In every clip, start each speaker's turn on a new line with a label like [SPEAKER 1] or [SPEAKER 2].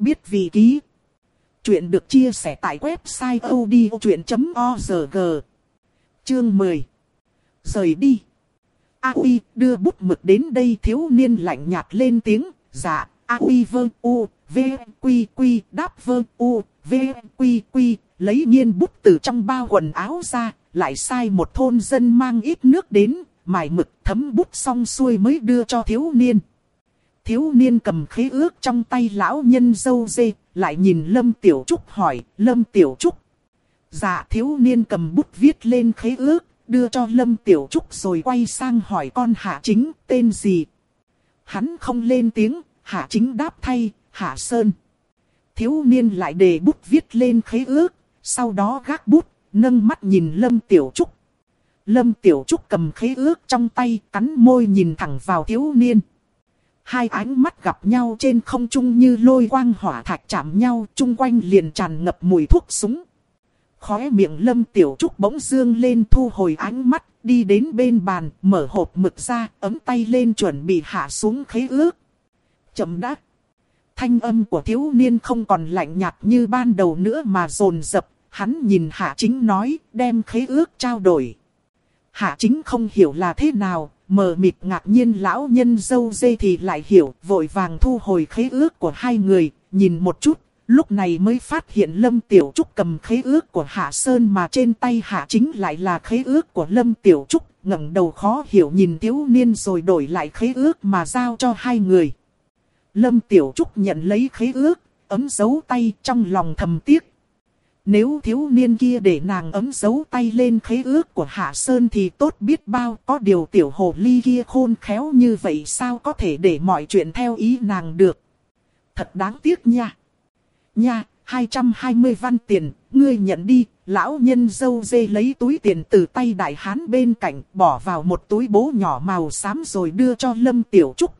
[SPEAKER 1] biết vị ký. Chuyện được chia sẻ tại website odchuyện.org. Chương 10. Rời đi. A Uy đưa bút mực đến đây thiếu niên lạnh nhạt lên tiếng. Dạ, A Uy vơ u, v, quy quy, đáp vơ u, v, quy quy, lấy nhiên bút từ trong bao quần áo ra, lại sai một thôn dân mang ít nước đến, mài mực thấm bút xong xuôi mới đưa cho thiếu niên. Thiếu niên cầm khế ước trong tay lão nhân dâu dê, lại nhìn Lâm Tiểu Trúc hỏi, Lâm Tiểu Trúc. Dạ thiếu niên cầm bút viết lên khế ước, đưa cho Lâm Tiểu Trúc rồi quay sang hỏi con Hạ Chính tên gì. Hắn không lên tiếng, Hạ Chính đáp thay, Hạ Sơn. Thiếu niên lại đề bút viết lên khế ước, sau đó gác bút, nâng mắt nhìn Lâm Tiểu Trúc. Lâm Tiểu Trúc cầm khế ước trong tay, cắn môi nhìn thẳng vào thiếu niên. Hai ánh mắt gặp nhau trên không trung như lôi quang hỏa thạch chạm nhau, chung quanh liền tràn ngập mùi thuốc súng. Khóe miệng Lâm Tiểu Trúc bỗng dương lên thu hồi ánh mắt, đi đến bên bàn, mở hộp mực ra, ấm tay lên chuẩn bị hạ xuống khế ước. Chậm đã, Thanh âm của thiếu niên không còn lạnh nhạt như ban đầu nữa mà rồn rập, hắn nhìn Hạ Chính nói, đem khế ước trao đổi. Hạ Chính không hiểu là thế nào, mờ mịt ngạc nhiên lão nhân dâu dê thì lại hiểu, vội vàng thu hồi khế ước của hai người, nhìn một chút, lúc này mới phát hiện Lâm Tiểu Trúc cầm khế ước của Hạ Sơn mà trên tay Hạ Chính lại là khế ước của Lâm Tiểu Trúc, ngẩng đầu khó hiểu nhìn thiếu niên rồi đổi lại khế ước mà giao cho hai người. Lâm Tiểu Trúc nhận lấy khế ước, ấm dấu tay trong lòng thầm tiếc, nếu thiếu niên kia để nàng ấm dấu tay lên khế ước của Hạ Sơn thì tốt biết bao có điều tiểu hồ ly kia khôn khéo như vậy sao có thể để mọi chuyện theo ý nàng được. Thật đáng tiếc nha. Nha, 220 văn tiền, ngươi nhận đi, lão nhân dâu dê lấy túi tiền từ tay đại hán bên cạnh bỏ vào một túi bố nhỏ màu xám rồi đưa cho Lâm Tiểu Trúc.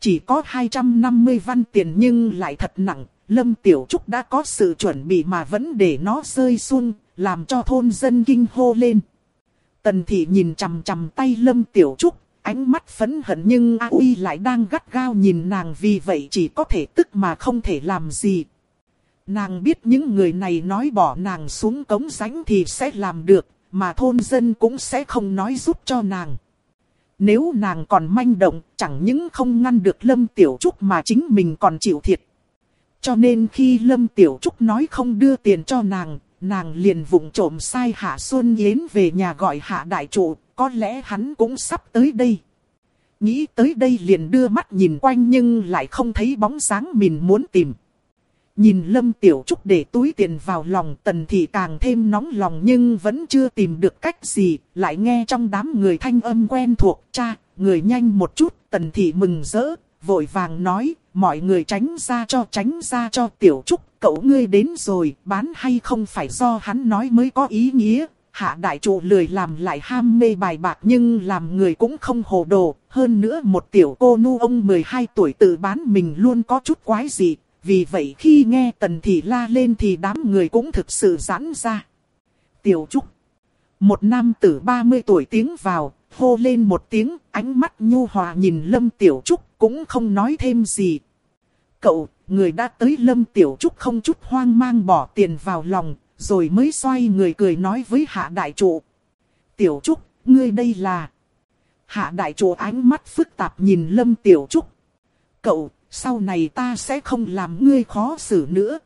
[SPEAKER 1] Chỉ có 250 văn tiền nhưng lại thật nặng, Lâm Tiểu Trúc đã có sự chuẩn bị mà vẫn để nó rơi xuống, làm cho thôn dân kinh hô lên. Tần thị nhìn chằm chằm tay Lâm Tiểu Trúc, ánh mắt phấn hận nhưng A Uy lại đang gắt gao nhìn nàng vì vậy chỉ có thể tức mà không thể làm gì. Nàng biết những người này nói bỏ nàng xuống cống ránh thì sẽ làm được, mà thôn dân cũng sẽ không nói giúp cho nàng. Nếu nàng còn manh động, chẳng những không ngăn được Lâm Tiểu Trúc mà chính mình còn chịu thiệt. Cho nên khi Lâm Tiểu Trúc nói không đưa tiền cho nàng, nàng liền vụng trộm sai Hạ Xuân Yến về nhà gọi Hạ Đại Trụ, có lẽ hắn cũng sắp tới đây. Nghĩ tới đây liền đưa mắt nhìn quanh nhưng lại không thấy bóng sáng mình muốn tìm. Nhìn Lâm Tiểu Trúc để túi tiền vào lòng tần thì càng thêm nóng lòng nhưng vẫn chưa tìm được cách gì, lại nghe trong đám người thanh âm quen thuộc, cha, người nhanh một chút, tần thị mừng rỡ, vội vàng nói, mọi người tránh ra cho tránh ra cho tiểu trúc, cậu ngươi đến rồi, bán hay không phải do hắn nói mới có ý nghĩa. Hạ đại trụ lười làm lại ham mê bài bạc nhưng làm người cũng không hồ đồ, hơn nữa một tiểu cô nu ông 12 tuổi tự bán mình luôn có chút quái gì, vì vậy khi nghe tần thị la lên thì đám người cũng thực sự giãn ra. Tiểu trúc, một nam tử 30 tuổi tiếng vào, hô lên một tiếng, ánh mắt nhu hòa nhìn Lâm Tiểu Trúc, cũng không nói thêm gì. Cậu, người đã tới Lâm Tiểu Trúc không chút hoang mang bỏ tiền vào lòng, rồi mới xoay người cười nói với Hạ Đại Trụ. Tiểu Trúc, ngươi đây là... Hạ Đại Trụ ánh mắt phức tạp nhìn Lâm Tiểu Trúc. Cậu, sau này ta sẽ không làm ngươi khó xử nữa.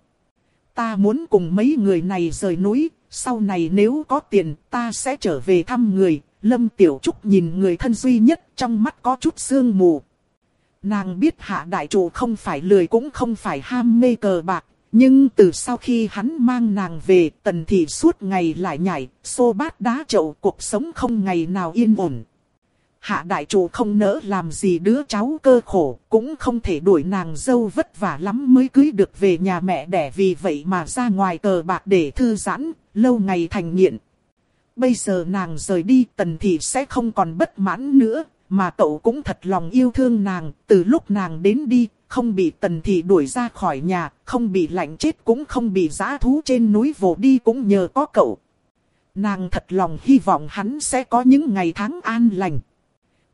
[SPEAKER 1] Ta muốn cùng mấy người này rời núi, sau này nếu có tiền ta sẽ trở về thăm người, Lâm Tiểu Trúc nhìn người thân duy nhất trong mắt có chút sương mù. Nàng biết hạ đại chủ không phải lười cũng không phải ham mê cờ bạc. Nhưng từ sau khi hắn mang nàng về tần thị suốt ngày lại nhảy, xô bát đá chậu cuộc sống không ngày nào yên ổn. Hạ đại chủ không nỡ làm gì đứa cháu cơ khổ, cũng không thể đuổi nàng dâu vất vả lắm mới cưới được về nhà mẹ đẻ vì vậy mà ra ngoài cờ bạc để thư giãn, lâu ngày thành nghiện. Bây giờ nàng rời đi tần thị sẽ không còn bất mãn nữa, mà cậu cũng thật lòng yêu thương nàng, từ lúc nàng đến đi, không bị tần thị đuổi ra khỏi nhà, không bị lạnh chết cũng không bị giã thú trên núi vồ đi cũng nhờ có cậu. Nàng thật lòng hy vọng hắn sẽ có những ngày tháng an lành.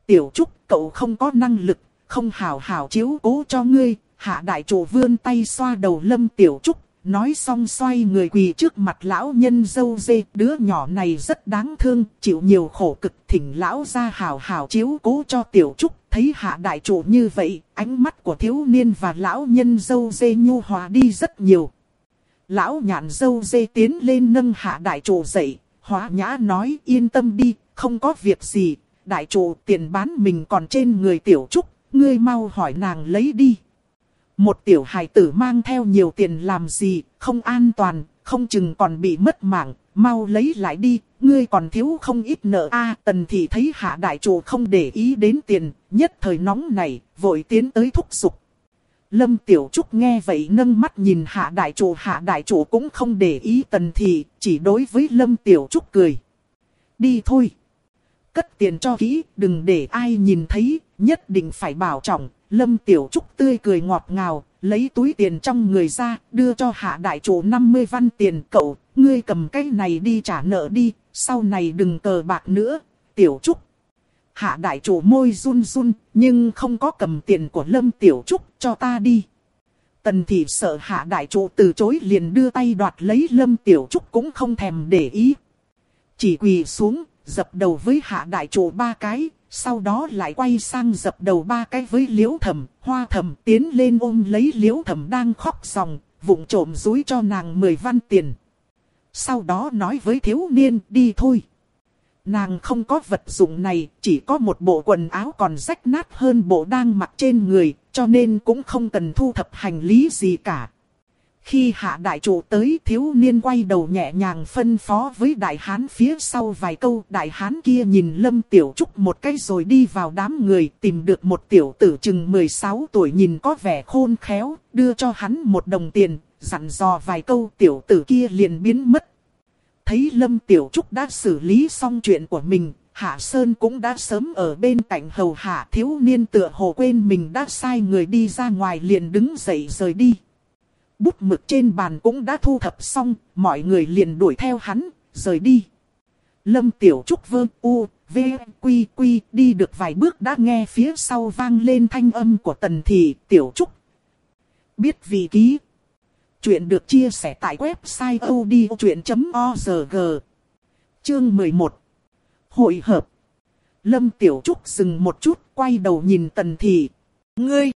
[SPEAKER 1] Tiểu Trúc, cậu không có năng lực, không hào hào chiếu cố cho ngươi, hạ đại chủ vươn tay xoa đầu lâm tiểu trúc, nói xong xoay người quỳ trước mặt lão nhân dâu dê, đứa nhỏ này rất đáng thương, chịu nhiều khổ cực, thỉnh lão ra hào hào chiếu cố cho tiểu trúc, thấy hạ đại chủ như vậy, ánh mắt của thiếu niên và lão nhân dâu dê nhu hòa đi rất nhiều. Lão nhạn dâu dê tiến lên nâng hạ đại chủ dậy, hóa nhã nói yên tâm đi, không có việc gì, đại chủ tiền bán mình còn trên người tiểu trúc, ngươi mau hỏi nàng lấy đi. Một tiểu hài tử mang theo nhiều tiền làm gì, không an toàn, không chừng còn bị mất mạng, mau lấy lại đi, ngươi còn thiếu không ít nợ a tần thì thấy hạ đại chủ không để ý đến tiền, nhất thời nóng này, vội tiến tới thúc giục. Lâm Tiểu Trúc nghe vậy nâng mắt nhìn hạ đại chủ hạ đại chủ cũng không để ý tần thì, chỉ đối với Lâm Tiểu Trúc cười. Đi thôi. Cất tiền cho kỹ, đừng để ai nhìn thấy, nhất định phải bảo trọng, Lâm Tiểu Trúc tươi cười ngọt ngào, lấy túi tiền trong người ra, đưa cho hạ đại chủ 50 văn tiền cậu, ngươi cầm cái này đi trả nợ đi, sau này đừng cờ bạc nữa, Tiểu Trúc. Hạ đại chủ môi run run, nhưng không có cầm tiền của Lâm Tiểu Trúc cho ta đi. Tần thị sợ hạ đại chủ từ chối liền đưa tay đoạt lấy Lâm Tiểu Trúc cũng không thèm để ý. Chỉ quỳ xuống, dập đầu với hạ đại chủ ba cái, sau đó lại quay sang dập đầu ba cái với liễu thẩm, hoa thẩm tiến lên ôm lấy liễu thẩm đang khóc ròng, vụng trộm dúi cho nàng 10 văn tiền. Sau đó nói với thiếu niên đi thôi. Nàng không có vật dụng này, chỉ có một bộ quần áo còn rách nát hơn bộ đang mặc trên người, cho nên cũng không cần thu thập hành lý gì cả. Khi hạ đại chủ tới thiếu niên quay đầu nhẹ nhàng phân phó với đại hán phía sau vài câu. Đại hán kia nhìn lâm tiểu trúc một cái rồi đi vào đám người tìm được một tiểu tử chừng 16 tuổi nhìn có vẻ khôn khéo, đưa cho hắn một đồng tiền, dặn dò vài câu tiểu tử kia liền biến mất. Thấy lâm tiểu trúc đã xử lý xong chuyện của mình, Hạ Sơn cũng đã sớm ở bên cạnh hầu hạ thiếu niên tựa hồ quên mình đã sai người đi ra ngoài liền đứng dậy rời đi bút mực trên bàn cũng đã thu thập xong, mọi người liền đuổi theo hắn, rời đi. Lâm Tiểu Trúc vơ u, v, quy quy đi được vài bước đã nghe phía sau vang lên thanh âm của tần thị Tiểu Trúc. Biết vì ký. Chuyện được chia sẻ tại website odchuyện.org. Chương 11. Hội hợp. Lâm Tiểu Trúc dừng một chút, quay đầu nhìn tần thị. Ngươi!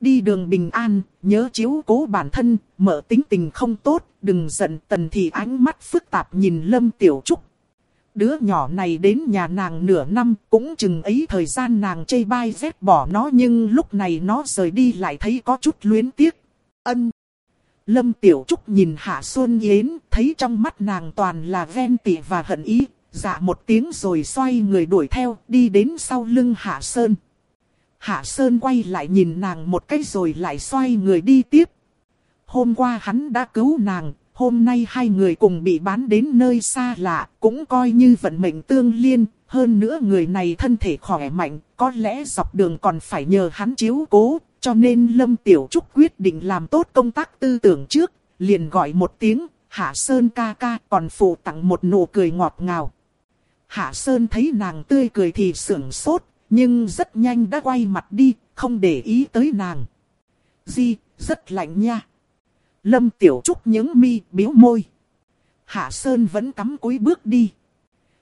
[SPEAKER 1] Đi đường bình an, nhớ chiếu cố bản thân, mở tính tình không tốt, đừng giận tần thì ánh mắt phức tạp nhìn Lâm Tiểu Trúc. Đứa nhỏ này đến nhà nàng nửa năm, cũng chừng ấy thời gian nàng chê bai vét bỏ nó nhưng lúc này nó rời đi lại thấy có chút luyến tiếc. Ân. Lâm Tiểu Trúc nhìn Hạ Xuân Yến, thấy trong mắt nàng toàn là ven tị và hận ý, dạ một tiếng rồi xoay người đuổi theo, đi đến sau lưng Hạ Sơn. Hạ Sơn quay lại nhìn nàng một cái rồi lại xoay người đi tiếp. Hôm qua hắn đã cứu nàng, hôm nay hai người cùng bị bán đến nơi xa lạ, cũng coi như vận mệnh tương liên. Hơn nữa người này thân thể khỏe mạnh, có lẽ dọc đường còn phải nhờ hắn chiếu cố, cho nên Lâm Tiểu Trúc quyết định làm tốt công tác tư tưởng trước, liền gọi một tiếng, Hạ Sơn ca ca còn phụ tặng một nụ cười ngọt ngào. Hạ Sơn thấy nàng tươi cười thì sưởng sốt, nhưng rất nhanh đã quay mặt đi, không để ý tới nàng. Di, rất lạnh nha. Lâm Tiểu Trúc những mi biếu môi. Hạ Sơn vẫn cắm cúi bước đi.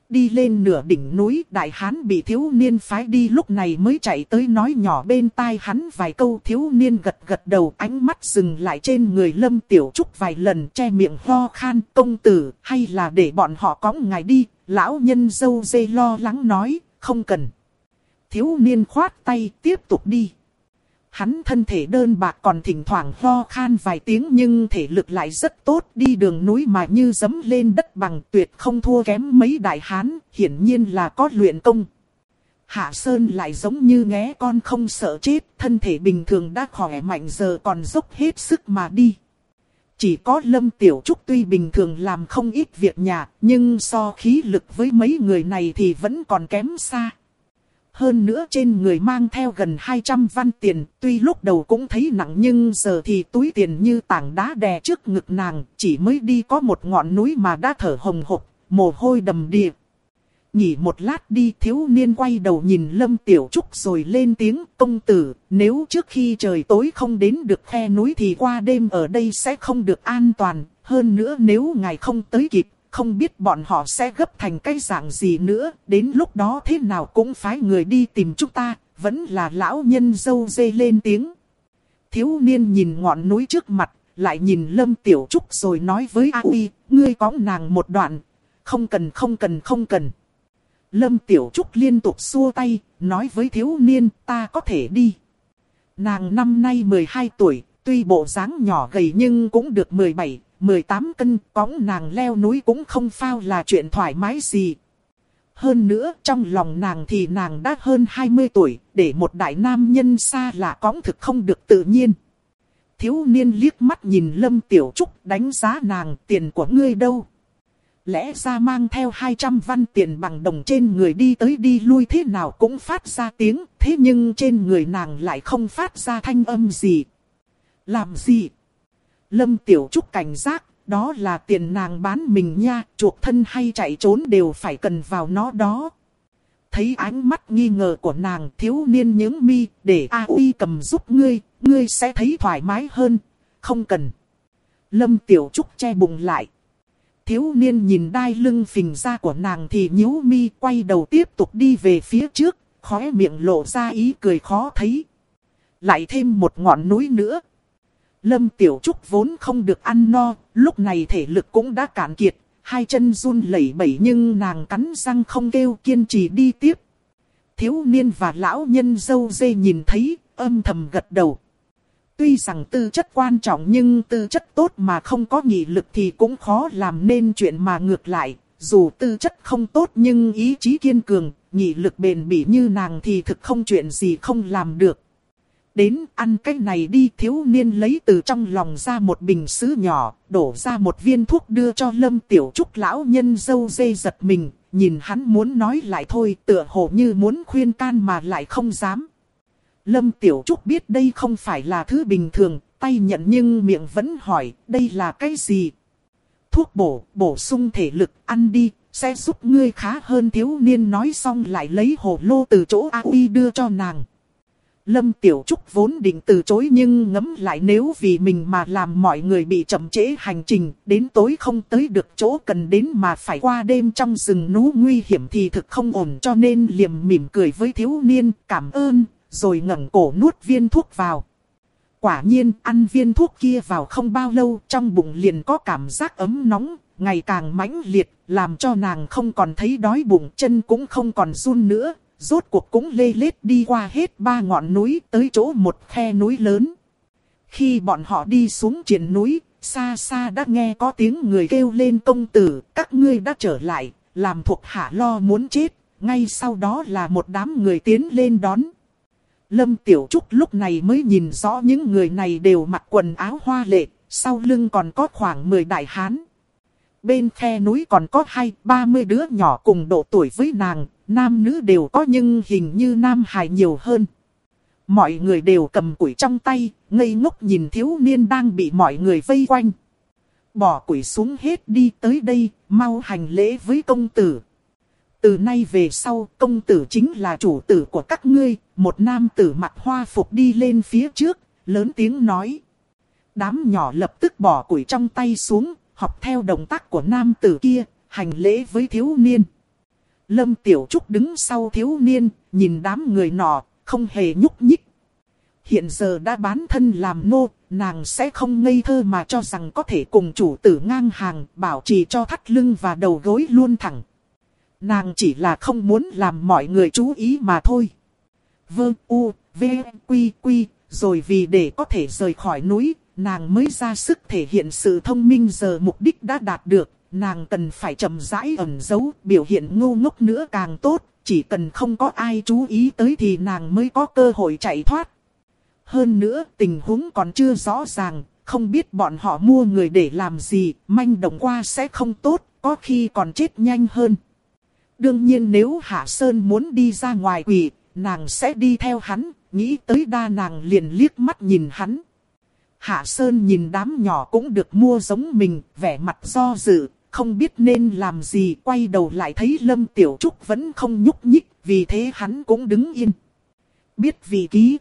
[SPEAKER 1] Đi lên nửa đỉnh núi đại hán bị thiếu niên phái đi lúc này mới chạy tới nói nhỏ bên tai hắn vài câu thiếu niên gật gật đầu ánh mắt dừng lại trên người lâm tiểu trúc vài lần che miệng ho khan công tử hay là để bọn họ cõng ngài đi lão nhân dâu dê lo lắng nói không cần thiếu niên khoát tay tiếp tục đi. Hắn thân thể đơn bạc còn thỉnh thoảng ho khan vài tiếng nhưng thể lực lại rất tốt đi đường núi mà như dấm lên đất bằng tuyệt không thua kém mấy đại hán, hiển nhiên là có luyện công. Hạ Sơn lại giống như nghé con không sợ chết, thân thể bình thường đã khỏe mạnh giờ còn dốc hết sức mà đi. Chỉ có Lâm Tiểu Trúc tuy bình thường làm không ít việc nhà, nhưng so khí lực với mấy người này thì vẫn còn kém xa hơn nữa trên người mang theo gần 200 văn tiền, tuy lúc đầu cũng thấy nặng nhưng giờ thì túi tiền như tảng đá đè trước ngực nàng, chỉ mới đi có một ngọn núi mà đã thở hồng hộc, mồ hôi đầm đìa. Nghỉ một lát đi thiếu niên quay đầu nhìn Lâm Tiểu Trúc rồi lên tiếng công tử, nếu trước khi trời tối không đến được khe núi thì qua đêm ở đây sẽ không được an toàn, hơn nữa nếu ngài không tới kịp, không biết bọn họ sẽ gấp thành cái dạng gì nữa, đến lúc đó thế nào cũng phải người đi tìm chúng ta, vẫn là lão nhân dâu dê lên tiếng. Thiếu niên nhìn ngọn núi trước mặt, lại nhìn Lâm Tiểu Trúc rồi nói với A Uy, ngươi có nàng một đoạn, không cần không cần không cần. Lâm Tiểu Trúc liên tục xua tay, nói với thiếu niên ta có thể đi. Nàng năm nay 12 tuổi, tuy bộ dáng nhỏ gầy nhưng cũng được 17, 18 cân, cõng nàng leo núi cũng không phao là chuyện thoải mái gì. Hơn nữa, trong lòng nàng thì nàng đã hơn 20 tuổi, để một đại nam nhân xa lạ cõng thực không được tự nhiên. Thiếu niên liếc mắt nhìn Lâm Tiểu Trúc đánh giá nàng tiền của ngươi đâu lẽ ra mang theo 200 văn tiền bằng đồng trên người đi tới đi lui thế nào cũng phát ra tiếng, thế nhưng trên người nàng lại không phát ra thanh âm gì. Làm gì? Lâm Tiểu Trúc cảnh giác, đó là tiền nàng bán mình nha, chuộc thân hay chạy trốn đều phải cần vào nó đó. Thấy ánh mắt nghi ngờ của nàng thiếu niên những mi, để A Uy cầm giúp ngươi, ngươi sẽ thấy thoải mái hơn, không cần. Lâm Tiểu Trúc che bụng lại. Thiếu niên nhìn đai lưng phình ra của nàng thì nhíu mi quay đầu tiếp tục đi về phía trước, khóe miệng lộ ra ý cười khó thấy. Lại thêm một ngọn núi nữa. Lâm Tiểu Trúc vốn không được ăn no, lúc này thể lực cũng đã cạn kiệt, hai chân run lẩy bẩy nhưng nàng cắn răng không kêu kiên trì đi tiếp. Thiếu niên và lão nhân dâu dê nhìn thấy, âm thầm gật đầu. Tuy rằng tư chất quan trọng nhưng tư chất tốt mà không có nghị lực thì cũng khó làm nên chuyện mà ngược lại. Dù tư chất không tốt nhưng ý chí kiên cường, nghị lực bền bỉ như nàng thì thực không chuyện gì không làm được. Đến ăn cái này đi thiếu niên lấy từ trong lòng ra một bình sứ nhỏ, đổ ra một viên thuốc đưa cho lâm tiểu trúc lão nhân dâu dê giật mình, nhìn hắn muốn nói lại thôi tựa hồ như muốn khuyên can mà lại không dám. Lâm Tiểu Trúc biết đây không phải là thứ bình thường, tay nhận nhưng miệng vẫn hỏi, đây là cái gì? Thuốc bổ, bổ sung thể lực, ăn đi, sẽ giúp ngươi khá hơn thiếu niên nói xong lại lấy hồ lô từ chỗ A Uy đưa cho nàng. Lâm Tiểu Trúc vốn định từ chối nhưng ngấm lại nếu vì mình mà làm mọi người bị chậm trễ hành trình, đến tối không tới được chỗ cần đến mà phải qua đêm trong rừng núi nguy hiểm thì thực không ổn cho nên liềm mỉm cười với thiếu niên, cảm ơn, rồi ngẩng cổ nuốt viên thuốc vào. Quả nhiên ăn viên thuốc kia vào không bao lâu trong bụng liền có cảm giác ấm nóng, ngày càng mãnh liệt, làm cho nàng không còn thấy đói bụng chân cũng không còn run nữa, rốt cuộc cũng lê lết đi qua hết ba ngọn núi tới chỗ một khe núi lớn. Khi bọn họ đi xuống triển núi, xa xa đã nghe có tiếng người kêu lên công tử, các ngươi đã trở lại, làm thuộc hạ lo muốn chết, ngay sau đó là một đám người tiến lên đón. Lâm Tiểu Trúc lúc này mới nhìn rõ những người này đều mặc quần áo hoa lệ, sau lưng còn có khoảng 10 đại hán. Bên khe núi còn có hai, ba mươi đứa nhỏ cùng độ tuổi với nàng, nam nữ đều có nhưng hình như nam hài nhiều hơn. Mọi người đều cầm củi trong tay, ngây ngốc nhìn thiếu niên đang bị mọi người vây quanh. Bỏ quỷ xuống hết đi tới đây, mau hành lễ với công tử. Từ nay về sau, công tử chính là chủ tử của các ngươi, một nam tử mặt hoa phục đi lên phía trước, lớn tiếng nói. Đám nhỏ lập tức bỏ quỷ trong tay xuống, học theo động tác của nam tử kia, hành lễ với thiếu niên. Lâm Tiểu Trúc đứng sau thiếu niên, nhìn đám người nọ, không hề nhúc nhích. Hiện giờ đã bán thân làm nô, nàng sẽ không ngây thơ mà cho rằng có thể cùng chủ tử ngang hàng, bảo trì cho thắt lưng và đầu gối luôn thẳng. Nàng chỉ là không muốn làm mọi người chú ý mà thôi. Vương U, V, Quy, Quy, rồi vì để có thể rời khỏi núi, nàng mới ra sức thể hiện sự thông minh giờ mục đích đã đạt được. Nàng cần phải chậm rãi ẩn giấu, biểu hiện ngu ngốc nữa càng tốt, chỉ cần không có ai chú ý tới thì nàng mới có cơ hội chạy thoát. Hơn nữa, tình huống còn chưa rõ ràng, không biết bọn họ mua người để làm gì, manh động qua sẽ không tốt, có khi còn chết nhanh hơn. Đương nhiên nếu Hạ Sơn muốn đi ra ngoài quỷ, nàng sẽ đi theo hắn, nghĩ tới đa nàng liền liếc mắt nhìn hắn. Hạ Sơn nhìn đám nhỏ cũng được mua giống mình, vẻ mặt do dự, không biết nên làm gì, quay đầu lại thấy Lâm Tiểu Trúc vẫn không nhúc nhích, vì thế hắn cũng đứng yên. Biết vị ký.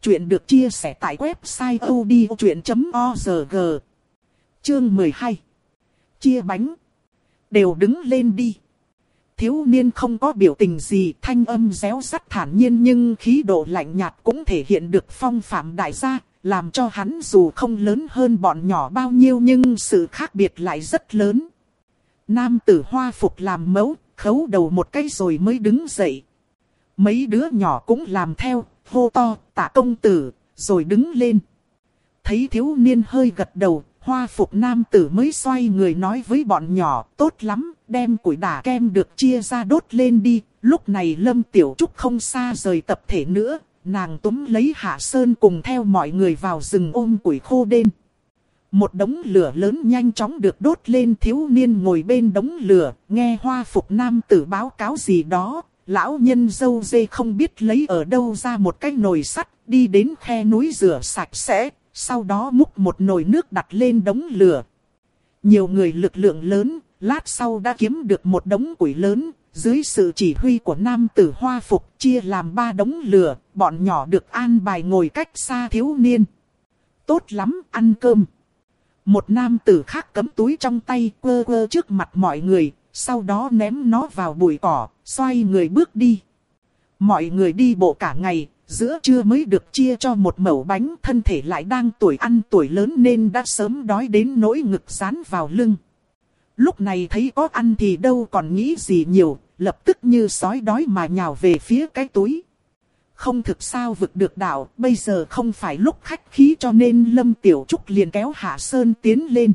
[SPEAKER 1] Chuyện được chia sẻ tại website odchuyện.org. Chương 12. Chia bánh. Đều đứng lên đi. Thiếu niên không có biểu tình gì, thanh âm réo sắt thản nhiên nhưng khí độ lạnh nhạt cũng thể hiện được phong phạm đại gia, làm cho hắn dù không lớn hơn bọn nhỏ bao nhiêu nhưng sự khác biệt lại rất lớn. Nam tử hoa phục làm mẫu, khấu đầu một cái rồi mới đứng dậy. Mấy đứa nhỏ cũng làm theo, hô to, tạ công tử, rồi đứng lên. Thấy thiếu niên hơi gật đầu, hoa phục nam tử mới xoay người nói với bọn nhỏ, tốt lắm, đem củi đả kem được chia ra đốt lên đi. Lúc này Lâm Tiểu Trúc không xa rời tập thể nữa, nàng túm lấy Hạ Sơn cùng theo mọi người vào rừng ôm củi khô đen. Một đống lửa lớn nhanh chóng được đốt lên thiếu niên ngồi bên đống lửa, nghe hoa phục nam tử báo cáo gì đó. Lão nhân dâu dê không biết lấy ở đâu ra một cái nồi sắt, đi đến khe núi rửa sạch sẽ, sau đó múc một nồi nước đặt lên đống lửa. Nhiều người lực lượng lớn, lát sau đã kiếm được một đống củi lớn, dưới sự chỉ huy của nam tử hoa phục chia làm ba đống lửa, bọn nhỏ được an bài ngồi cách xa thiếu niên. Tốt lắm, ăn cơm. Một nam tử khác cấm túi trong tay quơ quơ trước mặt mọi người, sau đó ném nó vào bụi cỏ, xoay người bước đi. Mọi người đi bộ cả ngày, giữa trưa mới được chia cho một mẩu bánh thân thể lại đang tuổi ăn tuổi lớn nên đã sớm đói đến nỗi ngực dán vào lưng. Lúc này thấy có ăn thì đâu còn nghĩ gì nhiều, lập tức như sói đói mà nhào về phía cái túi. Không thực sao vực được đạo, bây giờ không phải lúc khách khí cho nên Lâm Tiểu Trúc liền kéo Hạ Sơn tiến lên.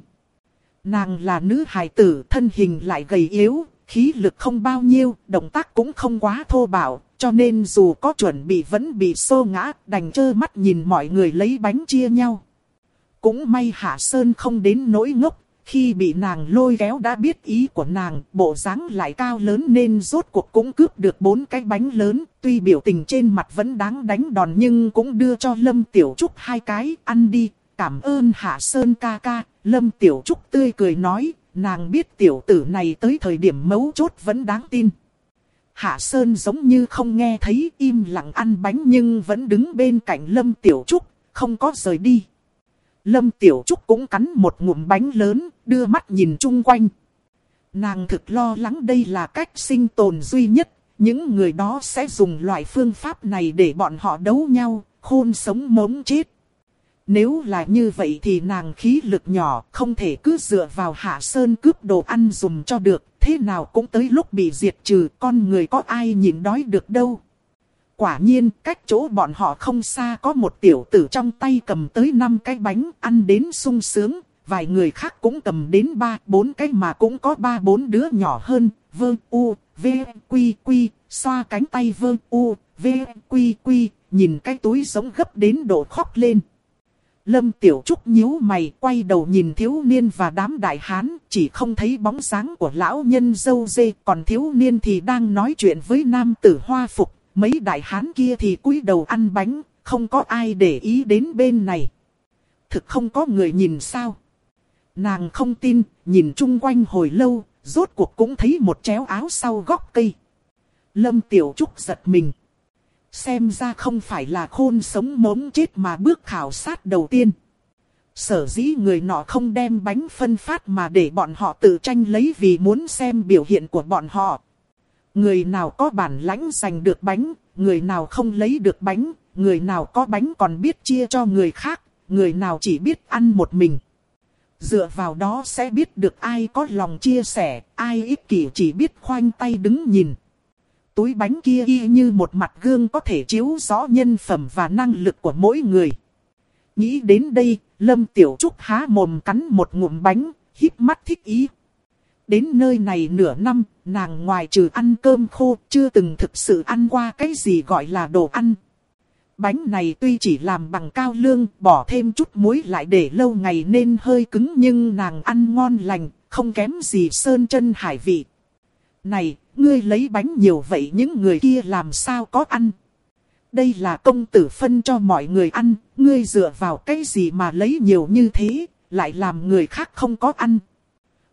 [SPEAKER 1] Nàng là nữ hài tử, thân hình lại gầy yếu, khí lực không bao nhiêu, động tác cũng không quá thô bạo, cho nên dù có chuẩn bị vẫn bị xô ngã, đành trơ mắt nhìn mọi người lấy bánh chia nhau. Cũng may Hạ Sơn không đến nỗi ngốc, khi bị nàng lôi kéo đã biết ý của nàng, bộ dáng lại cao lớn nên rốt cuộc cũng cướp được bốn cái bánh lớn. Tuy biểu tình trên mặt vẫn đáng đánh đòn nhưng cũng đưa cho Lâm Tiểu Trúc hai cái, ăn đi, cảm ơn Hạ Sơn ca ca. Lâm Tiểu Trúc tươi cười nói, nàng biết tiểu tử này tới thời điểm mấu chốt vẫn đáng tin. Hạ Sơn giống như không nghe thấy im lặng ăn bánh nhưng vẫn đứng bên cạnh Lâm Tiểu Trúc, không có rời đi. Lâm Tiểu Trúc cũng cắn một ngụm bánh lớn, đưa mắt nhìn chung quanh. Nàng thực lo lắng đây là cách sinh tồn duy nhất, những người đó sẽ dùng loại phương pháp này để bọn họ đấu nhau, khôn sống mống chết. Nếu là như vậy thì nàng khí lực nhỏ, không thể cứ dựa vào hạ sơn cướp đồ ăn dùng cho được, thế nào cũng tới lúc bị diệt trừ, con người có ai nhìn đói được đâu. Quả nhiên, cách chỗ bọn họ không xa có một tiểu tử trong tay cầm tới 5 cái bánh ăn đến sung sướng. Vài người khác cũng cầm đến 3, 4 cái mà cũng có 3, 4 đứa nhỏ hơn. Vương U, V, Quy, Quy, xoa cánh tay Vương U, V, Quy, Quy, nhìn cái túi giống gấp đến độ khóc lên. Lâm Tiểu Trúc nhíu mày quay đầu nhìn thiếu niên và đám đại hán, chỉ không thấy bóng dáng của lão nhân dâu dê, còn thiếu niên thì đang nói chuyện với nam tử hoa phục, Mấy đại hán kia thì cúi đầu ăn bánh, không có ai để ý đến bên này. Thực không có người nhìn sao. Nàng không tin, nhìn chung quanh hồi lâu, rốt cuộc cũng thấy một chéo áo sau góc cây. Lâm Tiểu Trúc giật mình. Xem ra không phải là khôn sống mống chết mà bước khảo sát đầu tiên. Sở dĩ người nọ không đem bánh phân phát mà để bọn họ tự tranh lấy vì muốn xem biểu hiện của bọn họ. Người nào có bản lãnh giành được bánh, người nào không lấy được bánh, người nào có bánh còn biết chia cho người khác, người nào chỉ biết ăn một mình. Dựa vào đó sẽ biết được ai có lòng chia sẻ, ai ích kỷ chỉ biết khoanh tay đứng nhìn. Túi bánh kia y như một mặt gương có thể chiếu rõ nhân phẩm và năng lực của mỗi người. Nghĩ đến đây, Lâm Tiểu Trúc há mồm cắn một ngụm bánh, híp mắt thích ý. Đến nơi này nửa năm, nàng ngoài trừ ăn cơm khô, chưa từng thực sự ăn qua cái gì gọi là đồ ăn. Bánh này tuy chỉ làm bằng cao lương, bỏ thêm chút muối lại để lâu ngày nên hơi cứng nhưng nàng ăn ngon lành, không kém gì sơn chân hải vị. Này, ngươi lấy bánh nhiều vậy những người kia làm sao có ăn? Đây là công tử phân cho mọi người ăn, ngươi dựa vào cái gì mà lấy nhiều như thế, lại làm người khác không có ăn.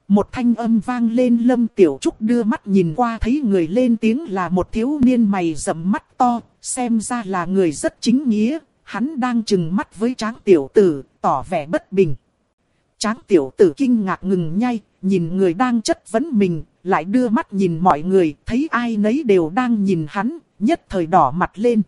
[SPEAKER 1] Một thanh âm vang lên Lâm Tiểu Trúc đưa mắt nhìn qua thấy người lên tiếng là một thiếu niên mày rậm mắt to, xem ra là người rất chính nghĩa, hắn đang chừng mắt với tráng tiểu tử, tỏ vẻ bất bình. Tráng tiểu tử kinh ngạc ngừng nhay, nhìn người đang chất vấn mình, lại đưa mắt nhìn mọi người, thấy ai nấy đều đang nhìn hắn, nhất thời đỏ mặt lên.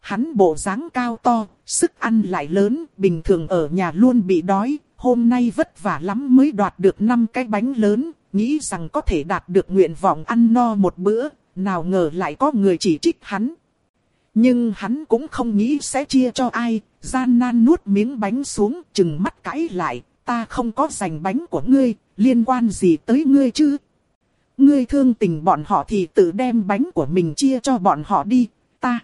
[SPEAKER 1] Hắn bộ dáng cao to, sức ăn lại lớn, bình thường ở nhà luôn bị đói, hôm nay vất vả lắm mới đoạt được 5 cái bánh lớn, nghĩ rằng có thể đạt được nguyện vọng ăn no một bữa, nào ngờ lại có người chỉ trích hắn. Nhưng hắn cũng không nghĩ sẽ chia cho ai, gian nan nuốt miếng bánh xuống, chừng mắt cãi lại, ta không có giành bánh của ngươi, liên quan gì tới ngươi chứ? Ngươi thương tình bọn họ thì tự đem bánh của mình chia cho bọn họ đi, ta.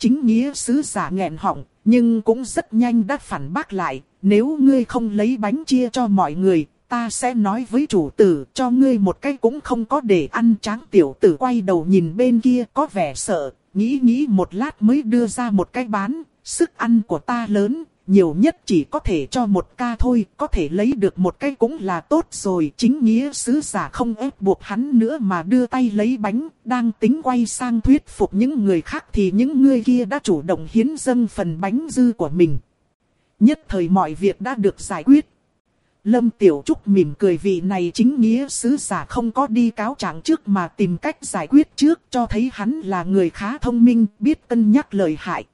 [SPEAKER 1] Chính nghĩa sứ giả nghẹn họng, nhưng cũng rất nhanh đã phản bác lại, nếu ngươi không lấy bánh chia cho mọi người, ta sẽ nói với chủ tử cho ngươi một cái cũng không có để ăn. Tráng tiểu tử quay đầu nhìn bên kia có vẻ sợ, nghĩ nghĩ một lát mới đưa ra một cái bán, sức ăn của ta lớn, nhiều nhất chỉ có thể cho một ca thôi, có thể lấy được một cái cũng là tốt rồi. Chính nghĩa sứ giả không ép buộc hắn nữa mà đưa tay lấy bánh, đang tính quay sang thuyết phục những người khác thì những người kia đã chủ động hiến dâng phần bánh dư của mình. Nhất thời mọi việc đã được giải quyết. Lâm Tiểu Trúc mỉm cười vì này chính nghĩa sứ giả không có đi cáo trạng trước mà tìm cách giải quyết trước cho thấy hắn là người khá thông minh, biết cân nhắc lời hại.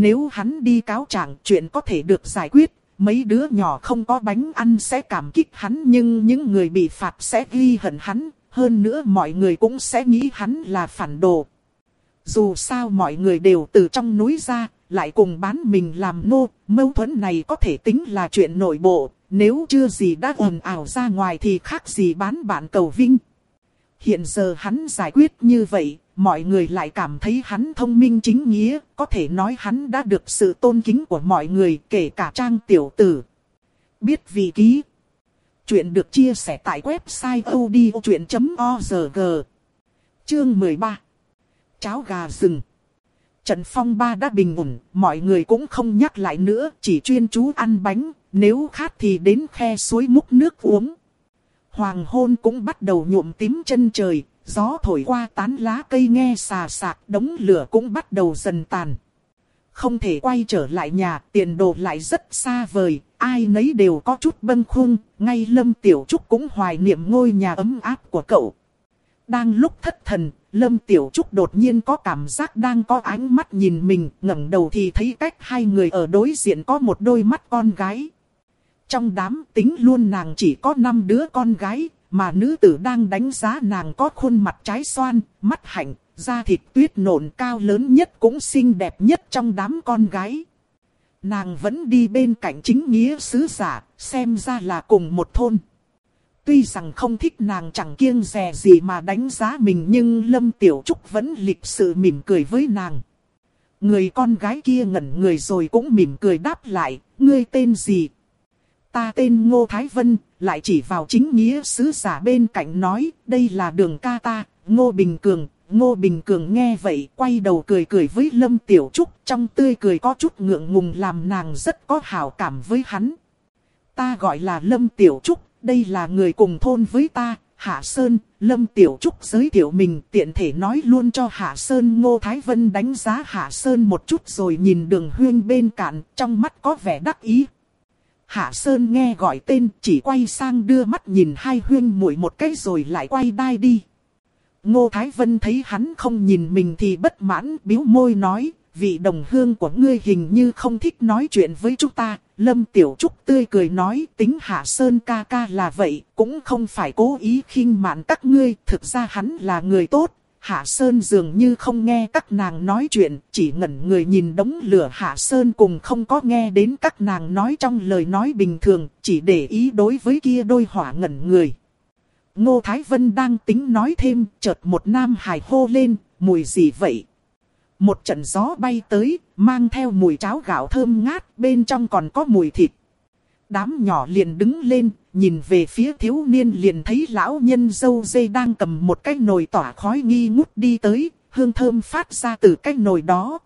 [SPEAKER 1] Nếu hắn đi cáo trạng chuyện có thể được giải quyết, mấy đứa nhỏ không có bánh ăn sẽ cảm kích hắn nhưng những người bị phạt sẽ ghi hận hắn, hơn nữa mọi người cũng sẽ nghĩ hắn là phản đồ. Dù sao mọi người đều từ trong núi ra, lại cùng bán mình làm nô, mâu thuẫn này có thể tính là chuyện nội bộ, nếu chưa gì đã ồn ào ra ngoài thì khác gì bán bạn cầu vinh. Hiện giờ hắn giải quyết như vậy, mọi người lại cảm thấy hắn thông minh chính nghĩa, có thể nói hắn đã được sự tôn kính của mọi người, kể cả trang tiểu tử. Biết vị ký. Chuyện được chia sẻ tại website odchuyện.org. Chương 13. Cháo gà rừng. Trận phong ba đã bình ổn, mọi người cũng không nhắc lại nữa, chỉ chuyên chú ăn bánh, nếu khát thì đến khe suối múc nước uống. Hoàng hôn cũng bắt đầu nhuộm tím chân trời, gió thổi qua tán lá cây nghe xà xạc, đống lửa cũng bắt đầu dần tàn. Không thể quay trở lại nhà, tiền đồ lại rất xa vời, ai nấy đều có chút bâng khuâng, ngay Lâm Tiểu Trúc cũng hoài niệm ngôi nhà ấm áp của cậu. Đang lúc thất thần, Lâm Tiểu Trúc đột nhiên có cảm giác đang có ánh mắt nhìn mình, ngẩng đầu thì thấy cách hai người ở đối diện có một đôi mắt con gái. Trong đám tính luôn nàng chỉ có năm đứa con gái, mà nữ tử đang đánh giá nàng có khuôn mặt trái xoan, mắt hạnh, da thịt tuyết nộn cao lớn nhất cũng xinh đẹp nhất trong đám con gái. Nàng vẫn đi bên cạnh chính nghĩa sứ giả, xem ra là cùng một thôn. Tuy rằng không thích nàng chẳng kiêng dè gì mà đánh giá mình nhưng Lâm Tiểu Trúc vẫn lịch sự mỉm cười với nàng. Người con gái kia ngẩn người rồi cũng mỉm cười đáp lại, ngươi tên gì, Ta tên Ngô Thái Vân, lại chỉ vào chính nghĩa sứ giả bên cạnh nói, đây là đường ca ta, Ngô Bình Cường. Ngô Bình Cường nghe vậy, quay đầu cười cười với Lâm Tiểu Trúc, trong tươi cười có chút ngượng ngùng làm nàng rất có hảo cảm với hắn. Ta gọi là Lâm Tiểu Trúc, đây là người cùng thôn với ta, Hạ Sơn, Lâm Tiểu Trúc giới thiệu mình tiện thể nói luôn cho Hạ Sơn Ngô Thái Vân đánh giá Hạ Sơn một chút rồi nhìn đường huyên bên cạnh, trong mắt có vẻ đắc ý. Hạ Sơn nghe gọi tên chỉ quay sang đưa mắt nhìn hai huyên muội một cái rồi lại quay đai đi. Ngô Thái Vân thấy hắn không nhìn mình thì bất mãn biếu môi nói, vị đồng hương của ngươi hình như không thích nói chuyện với chúng ta. Lâm Tiểu Trúc tươi cười nói tính Hạ Sơn ca ca là vậy, cũng không phải cố ý khinh mạn các ngươi, thực ra hắn là người tốt, Hạ Sơn dường như không nghe các nàng nói chuyện, chỉ ngẩn người nhìn đống lửa Hạ Sơn cùng không có nghe đến các nàng nói trong lời nói bình thường, chỉ để ý đối với kia đôi hỏa ngẩn người. Ngô Thái Vân đang tính nói thêm, chợt một nam hài hô lên, mùi gì vậy? Một trận gió bay tới, mang theo mùi cháo gạo thơm ngát, bên trong còn có mùi thịt. Đám nhỏ liền đứng lên, nhìn về phía thiếu niên liền thấy lão nhân dâu dây đang cầm một cái nồi tỏa khói nghi ngút đi tới, hương thơm phát ra từ cái nồi đó.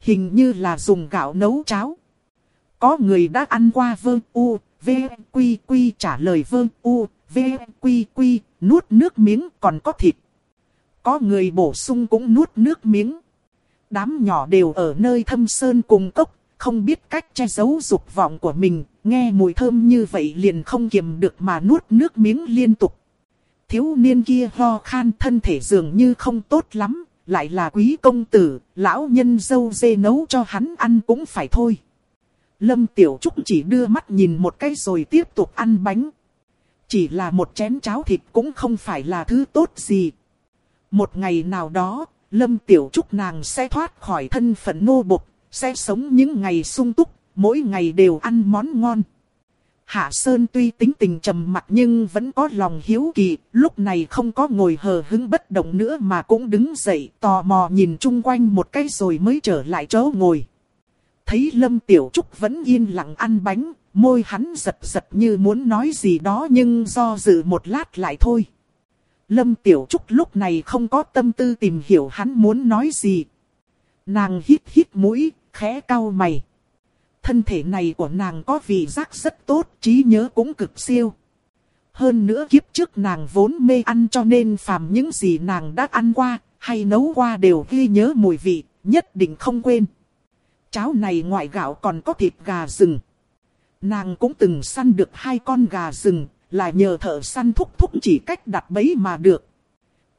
[SPEAKER 1] Hình như là dùng gạo nấu cháo. Có người đã ăn qua vơ u, V, Quy, Quy trả lời vương U, V, Quy, Quy, nuốt nước miếng còn có thịt. Có người bổ sung cũng nuốt nước miếng. Đám nhỏ đều ở nơi thâm sơn cùng cốc, không biết cách che giấu dục vọng của mình, nghe mùi thơm như vậy liền không kiềm được mà nuốt nước miếng liên tục. Thiếu niên kia ho khan thân thể dường như không tốt lắm, lại là quý công tử, lão nhân dâu dê nấu cho hắn ăn cũng phải thôi. Lâm Tiểu Trúc chỉ đưa mắt nhìn một cái rồi tiếp tục ăn bánh. Chỉ là một chén cháo thịt cũng không phải là thứ tốt gì. Một ngày nào đó, Lâm Tiểu Trúc nàng sẽ thoát khỏi thân phận nô bộc, sẽ sống những ngày sung túc, mỗi ngày đều ăn món ngon. Hạ Sơn tuy tính tình trầm mặc nhưng vẫn có lòng hiếu kỳ, lúc này không có ngồi hờ hứng bất động nữa mà cũng đứng dậy tò mò nhìn chung quanh một cái rồi mới trở lại chỗ ngồi. Thấy Lâm Tiểu Trúc vẫn yên lặng ăn bánh, môi hắn giật giật như muốn nói gì đó nhưng do dự một lát lại thôi. Lâm Tiểu Trúc lúc này không có tâm tư tìm hiểu hắn muốn nói gì. Nàng hít hít mũi, khẽ cau mày. Thân thể này của nàng có vị giác rất tốt, trí nhớ cũng cực siêu. Hơn nữa kiếp trước nàng vốn mê ăn cho nên phàm những gì nàng đã ăn qua, hay nấu qua đều ghi nhớ mùi vị, nhất định không quên. Cháo này ngoại gạo còn có thịt gà rừng. Nàng cũng từng săn được hai con gà rừng, là nhờ thợ săn thúc thúc chỉ cách đặt bẫy mà được.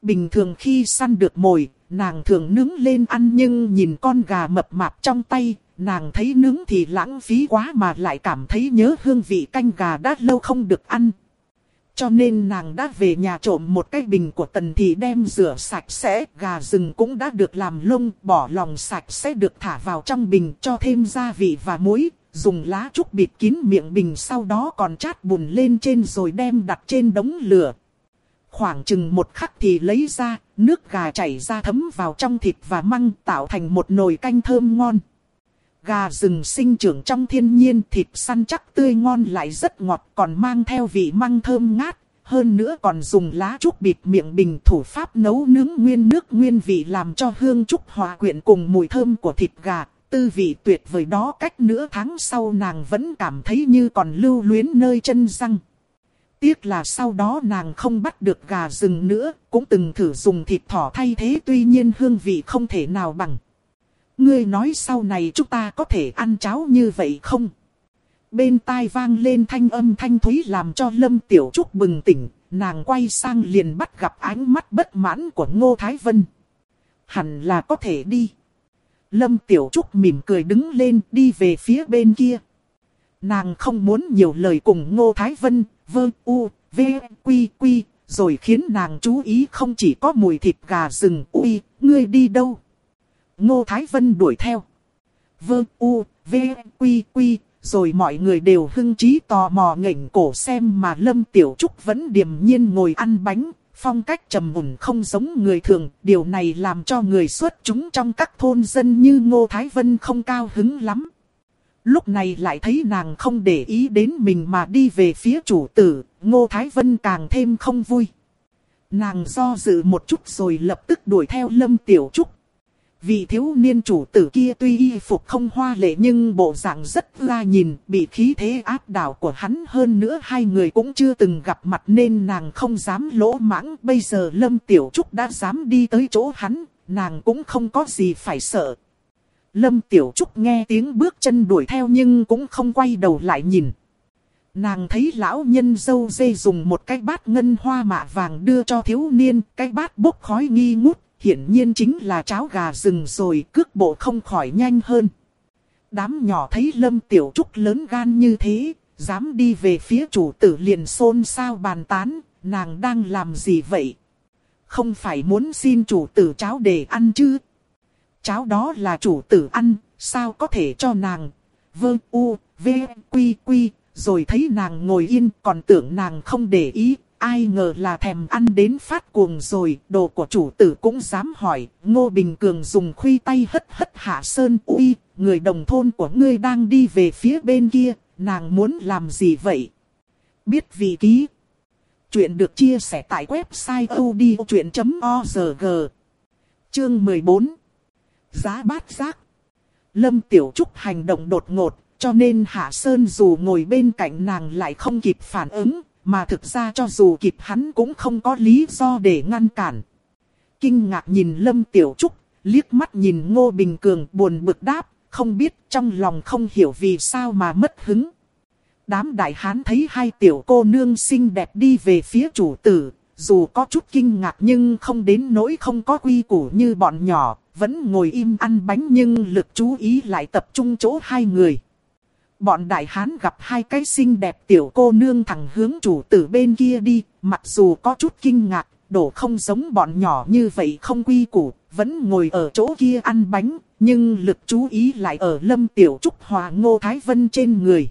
[SPEAKER 1] Bình thường khi săn được mồi, nàng thường nướng lên ăn nhưng nhìn con gà mập mạp trong tay, nàng thấy nướng thì lãng phí quá mà lại cảm thấy nhớ hương vị canh gà đã lâu không được ăn. Cho nên nàng đã về nhà trộm một cái bình của tần thì đem rửa sạch sẽ, gà rừng cũng đã được làm lông, bỏ lòng sạch sẽ được thả vào trong bình cho thêm gia vị và muối, dùng lá trúc bịt kín miệng bình sau đó còn chát bùn lên trên rồi đem đặt trên đống lửa. Khoảng chừng một khắc thì lấy ra, nước gà chảy ra thấm vào trong thịt và măng tạo thành một nồi canh thơm ngon. Gà rừng sinh trưởng trong thiên nhiên thịt săn chắc tươi ngon lại rất ngọt còn mang theo vị măng thơm ngát. Hơn nữa còn dùng lá trúc bịt miệng bình thủ pháp nấu nướng nguyên nước nguyên vị làm cho hương trúc hòa quyện cùng mùi thơm của thịt gà. Tư vị tuyệt vời đó cách nửa tháng sau nàng vẫn cảm thấy như còn lưu luyến nơi chân răng. Tiếc là sau đó nàng không bắt được gà rừng nữa, cũng từng thử dùng thịt thỏ thay thế tuy nhiên hương vị không thể nào bằng. Ngươi nói sau này chúng ta có thể ăn cháo như vậy không? Bên tai vang lên thanh âm thanh thúy làm cho Lâm Tiểu Trúc bừng tỉnh, nàng quay sang liền bắt gặp ánh mắt bất mãn của Ngô Thái Vân. Hẳn là có thể đi. Lâm Tiểu Trúc mỉm cười đứng lên đi về phía bên kia. Nàng không muốn nhiều lời cùng Ngô Thái Vân, vơ u, v, quy quy, rồi khiến nàng chú ý không chỉ có mùi thịt gà rừng ui, ngươi đi đâu. Ngô Thái Vân đuổi theo. Vơ u, v, quy quy, rồi mọi người đều hưng trí tò mò ngẩng cổ xem mà Lâm Tiểu Trúc vẫn điềm nhiên ngồi ăn bánh, phong cách trầm mùn không giống người thường, điều này làm cho người xuất chúng trong các thôn dân như Ngô Thái Vân không cao hứng lắm. Lúc này lại thấy nàng không để ý đến mình mà đi về phía chủ tử, Ngô Thái Vân càng thêm không vui. Nàng do dự một chút rồi lập tức đuổi theo Lâm Tiểu Trúc. vì thiếu niên chủ tử kia tuy y phục không hoa lệ nhưng bộ dạng rất la nhìn, bị khí thế áp đảo của hắn hơn nữa hai người cũng chưa từng gặp mặt nên nàng không dám lỗ mãng. Bây giờ Lâm Tiểu Trúc đã dám đi tới chỗ hắn, nàng cũng không có gì phải sợ. Lâm Tiểu Trúc nghe tiếng bước chân đuổi theo nhưng cũng không quay đầu lại nhìn. Nàng thấy lão nhân dâu dê dùng một cái bát ngân hoa mạ vàng đưa cho thiếu niên, cái bát bốc khói nghi ngút, hiển nhiên chính là cháo gà rừng rồi cước bộ không khỏi nhanh hơn. Đám nhỏ thấy Lâm Tiểu Trúc lớn gan như thế, dám đi về phía chủ tử liền xôn xao bàn tán, nàng đang làm gì vậy? Không phải muốn xin chủ tử cháo để ăn chứ? Cháo đó là chủ tử ăn, sao có thể cho nàng? Vương u, v, quy quy, rồi thấy nàng ngồi yên còn tưởng nàng không để ý, ai ngờ là thèm ăn đến phát cuồng rồi, đồ của chủ tử cũng dám hỏi, Ngô Bình Cường dùng khuy tay hất hất hạ sơn uy, người đồng thôn của ngươi đang đi về phía bên kia, nàng muốn làm gì vậy? Biết vị ký. Chuyện được chia sẻ tại website odchuyện.org Chương 14 Giá bát giác Lâm Tiểu Trúc hành động đột ngột, cho nên Hạ Sơn dù ngồi bên cạnh nàng lại không kịp phản ứng, mà thực ra cho dù kịp hắn cũng không có lý do để ngăn cản. Kinh ngạc nhìn Lâm Tiểu Trúc, liếc mắt nhìn Ngô Bình Cường buồn bực đáp, không biết trong lòng không hiểu vì sao mà mất hứng. Đám đại hán thấy hai tiểu cô nương xinh đẹp đi về phía chủ tử, dù có chút kinh ngạc nhưng không đến nỗi không có quy củ như bọn nhỏ, vẫn ngồi im ăn bánh nhưng lực chú ý lại tập trung chỗ hai người. Bọn đại hán gặp hai cái xinh đẹp tiểu cô nương thẳng hướng chủ tử bên kia đi, mặc dù có chút kinh ngạc, đổ không giống bọn nhỏ như vậy không quy củ, vẫn ngồi ở chỗ kia ăn bánh, nhưng lực chú ý lại ở lâm tiểu trúc hòa ngô thái vân trên người.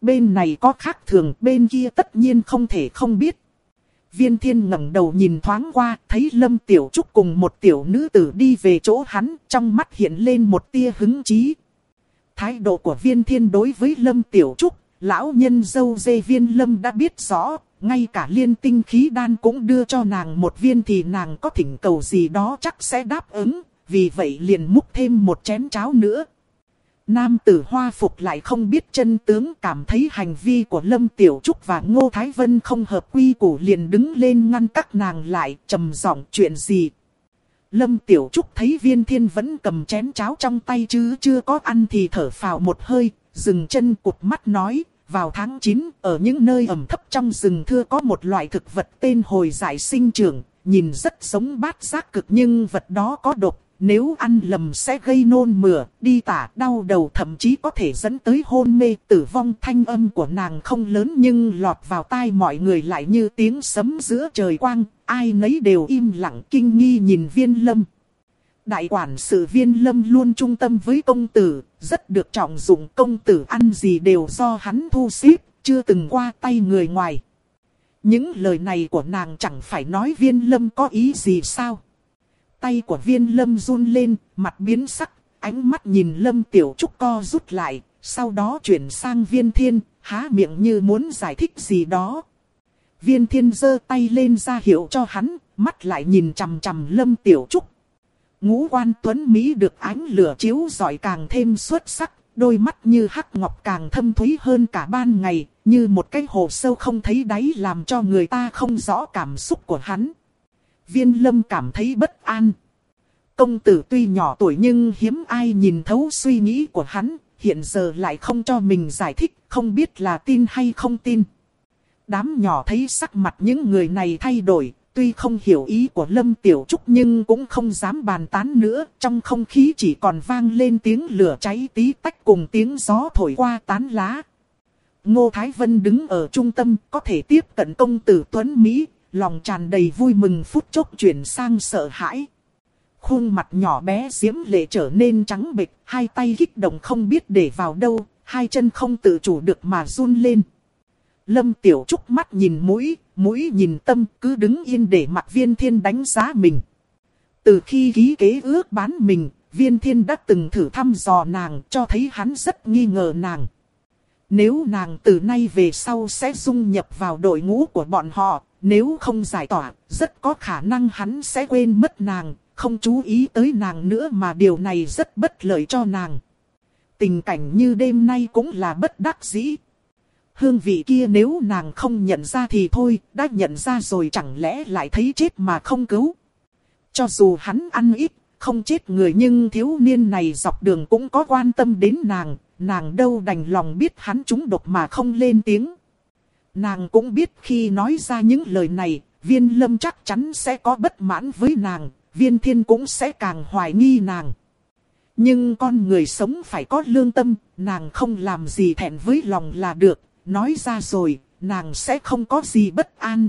[SPEAKER 1] Bên này có khác thường, bên kia tất nhiên không thể không biết. Viên thiên ngẩng đầu nhìn thoáng qua, thấy lâm tiểu trúc cùng một tiểu nữ tử đi về chỗ hắn, trong mắt hiện lên một tia hứng chí. Thái độ của viên thiên đối với lâm tiểu trúc, lão nhân dâu dê viên lâm đã biết rõ, ngay cả liên tinh khí đan cũng đưa cho nàng một viên thì nàng có thỉnh cầu gì đó chắc sẽ đáp ứng, vì vậy liền múc thêm một chén cháo nữa. Nam tử hoa phục lại không biết chân tướng cảm thấy hành vi của Lâm Tiểu Trúc và Ngô Thái Vân không hợp quy củ liền đứng lên ngăn các nàng lại trầm giọng chuyện gì. Lâm Tiểu Trúc thấy viên thiên vẫn cầm chén cháo trong tay chứ chưa có ăn thì thở phào một hơi, dừng chân cụt mắt nói, vào tháng 9, ở những nơi ẩm thấp trong rừng thưa có một loại thực vật tên hồi giải sinh trưởng, nhìn rất giống bát giác cực nhưng vật đó có độc, nếu ăn lầm sẽ gây nôn mửa, đi tả đau đầu thậm chí có thể dẫn tới hôn mê tử vong thanh âm của nàng không lớn nhưng lọt vào tai mọi người lại như tiếng sấm giữa trời quang, ai nấy đều im lặng kinh nghi nhìn viên lâm. Đại quản sự viên lâm luôn trung tâm với công tử, rất được trọng dụng công tử ăn gì đều do hắn thu xếp, chưa từng qua tay người ngoài. Những lời này của nàng chẳng phải nói viên lâm có ý gì sao? Tay của viên lâm run lên, mặt biến sắc, ánh mắt nhìn lâm tiểu trúc co rút lại, sau đó chuyển sang viên thiên, há miệng như muốn giải thích gì đó. Viên thiên giơ tay lên ra hiệu cho hắn, mắt lại nhìn chằm chằm lâm tiểu trúc. Ngũ quan tuấn Mỹ được ánh lửa chiếu rọi càng thêm xuất sắc, đôi mắt như hắc ngọc càng thâm thúy hơn cả ban ngày, như một cái hồ sâu không thấy đáy làm cho người ta không rõ cảm xúc của hắn viên lâm cảm thấy bất an. Công tử tuy nhỏ tuổi nhưng hiếm ai nhìn thấu suy nghĩ của hắn, hiện giờ lại không cho mình giải thích, không biết là tin hay không tin. Đám nhỏ thấy sắc mặt những người này thay đổi, tuy không hiểu ý của Lâm Tiểu Trúc nhưng cũng không dám bàn tán nữa, trong không khí chỉ còn vang lên tiếng lửa cháy tí tách cùng tiếng gió thổi qua tán lá. Ngô Thái Vân đứng ở trung tâm, có thể tiếp cận công tử Tuấn Mỹ, lòng tràn đầy vui mừng phút chốc chuyển sang sợ hãi. Khuôn mặt nhỏ bé diễm lệ trở nên trắng bệch, hai tay kích động không biết để vào đâu, hai chân không tự chủ được mà run lên. Lâm Tiểu Trúc mắt nhìn mũi, mũi nhìn tâm, cứ đứng yên để mặc viên thiên đánh giá mình. Từ khi ký kế ước bán mình, viên thiên đã từng thử thăm dò nàng cho thấy hắn rất nghi ngờ nàng. Nếu nàng từ nay về sau sẽ dung nhập vào đội ngũ của bọn họ, nếu không giải tỏa, rất có khả năng hắn sẽ quên mất nàng, không chú ý tới nàng nữa mà điều này rất bất lợi cho nàng. Tình cảnh như đêm nay cũng là bất đắc dĩ. Hương vị kia nếu nàng không nhận ra thì thôi, đã nhận ra rồi chẳng lẽ lại thấy chết mà không cứu. Cho dù hắn ăn ít, không chết người nhưng thiếu niên này dọc đường cũng có quan tâm đến nàng, nàng đâu đành lòng biết hắn trúng độc mà không lên tiếng. Nàng cũng biết khi nói ra những lời này, viên lâm chắc chắn sẽ có bất mãn với nàng, viên thiên cũng sẽ càng hoài nghi nàng. Nhưng con người sống phải có lương tâm, nàng không làm gì thẹn với lòng là được, nói ra rồi, nàng sẽ không có gì bất an.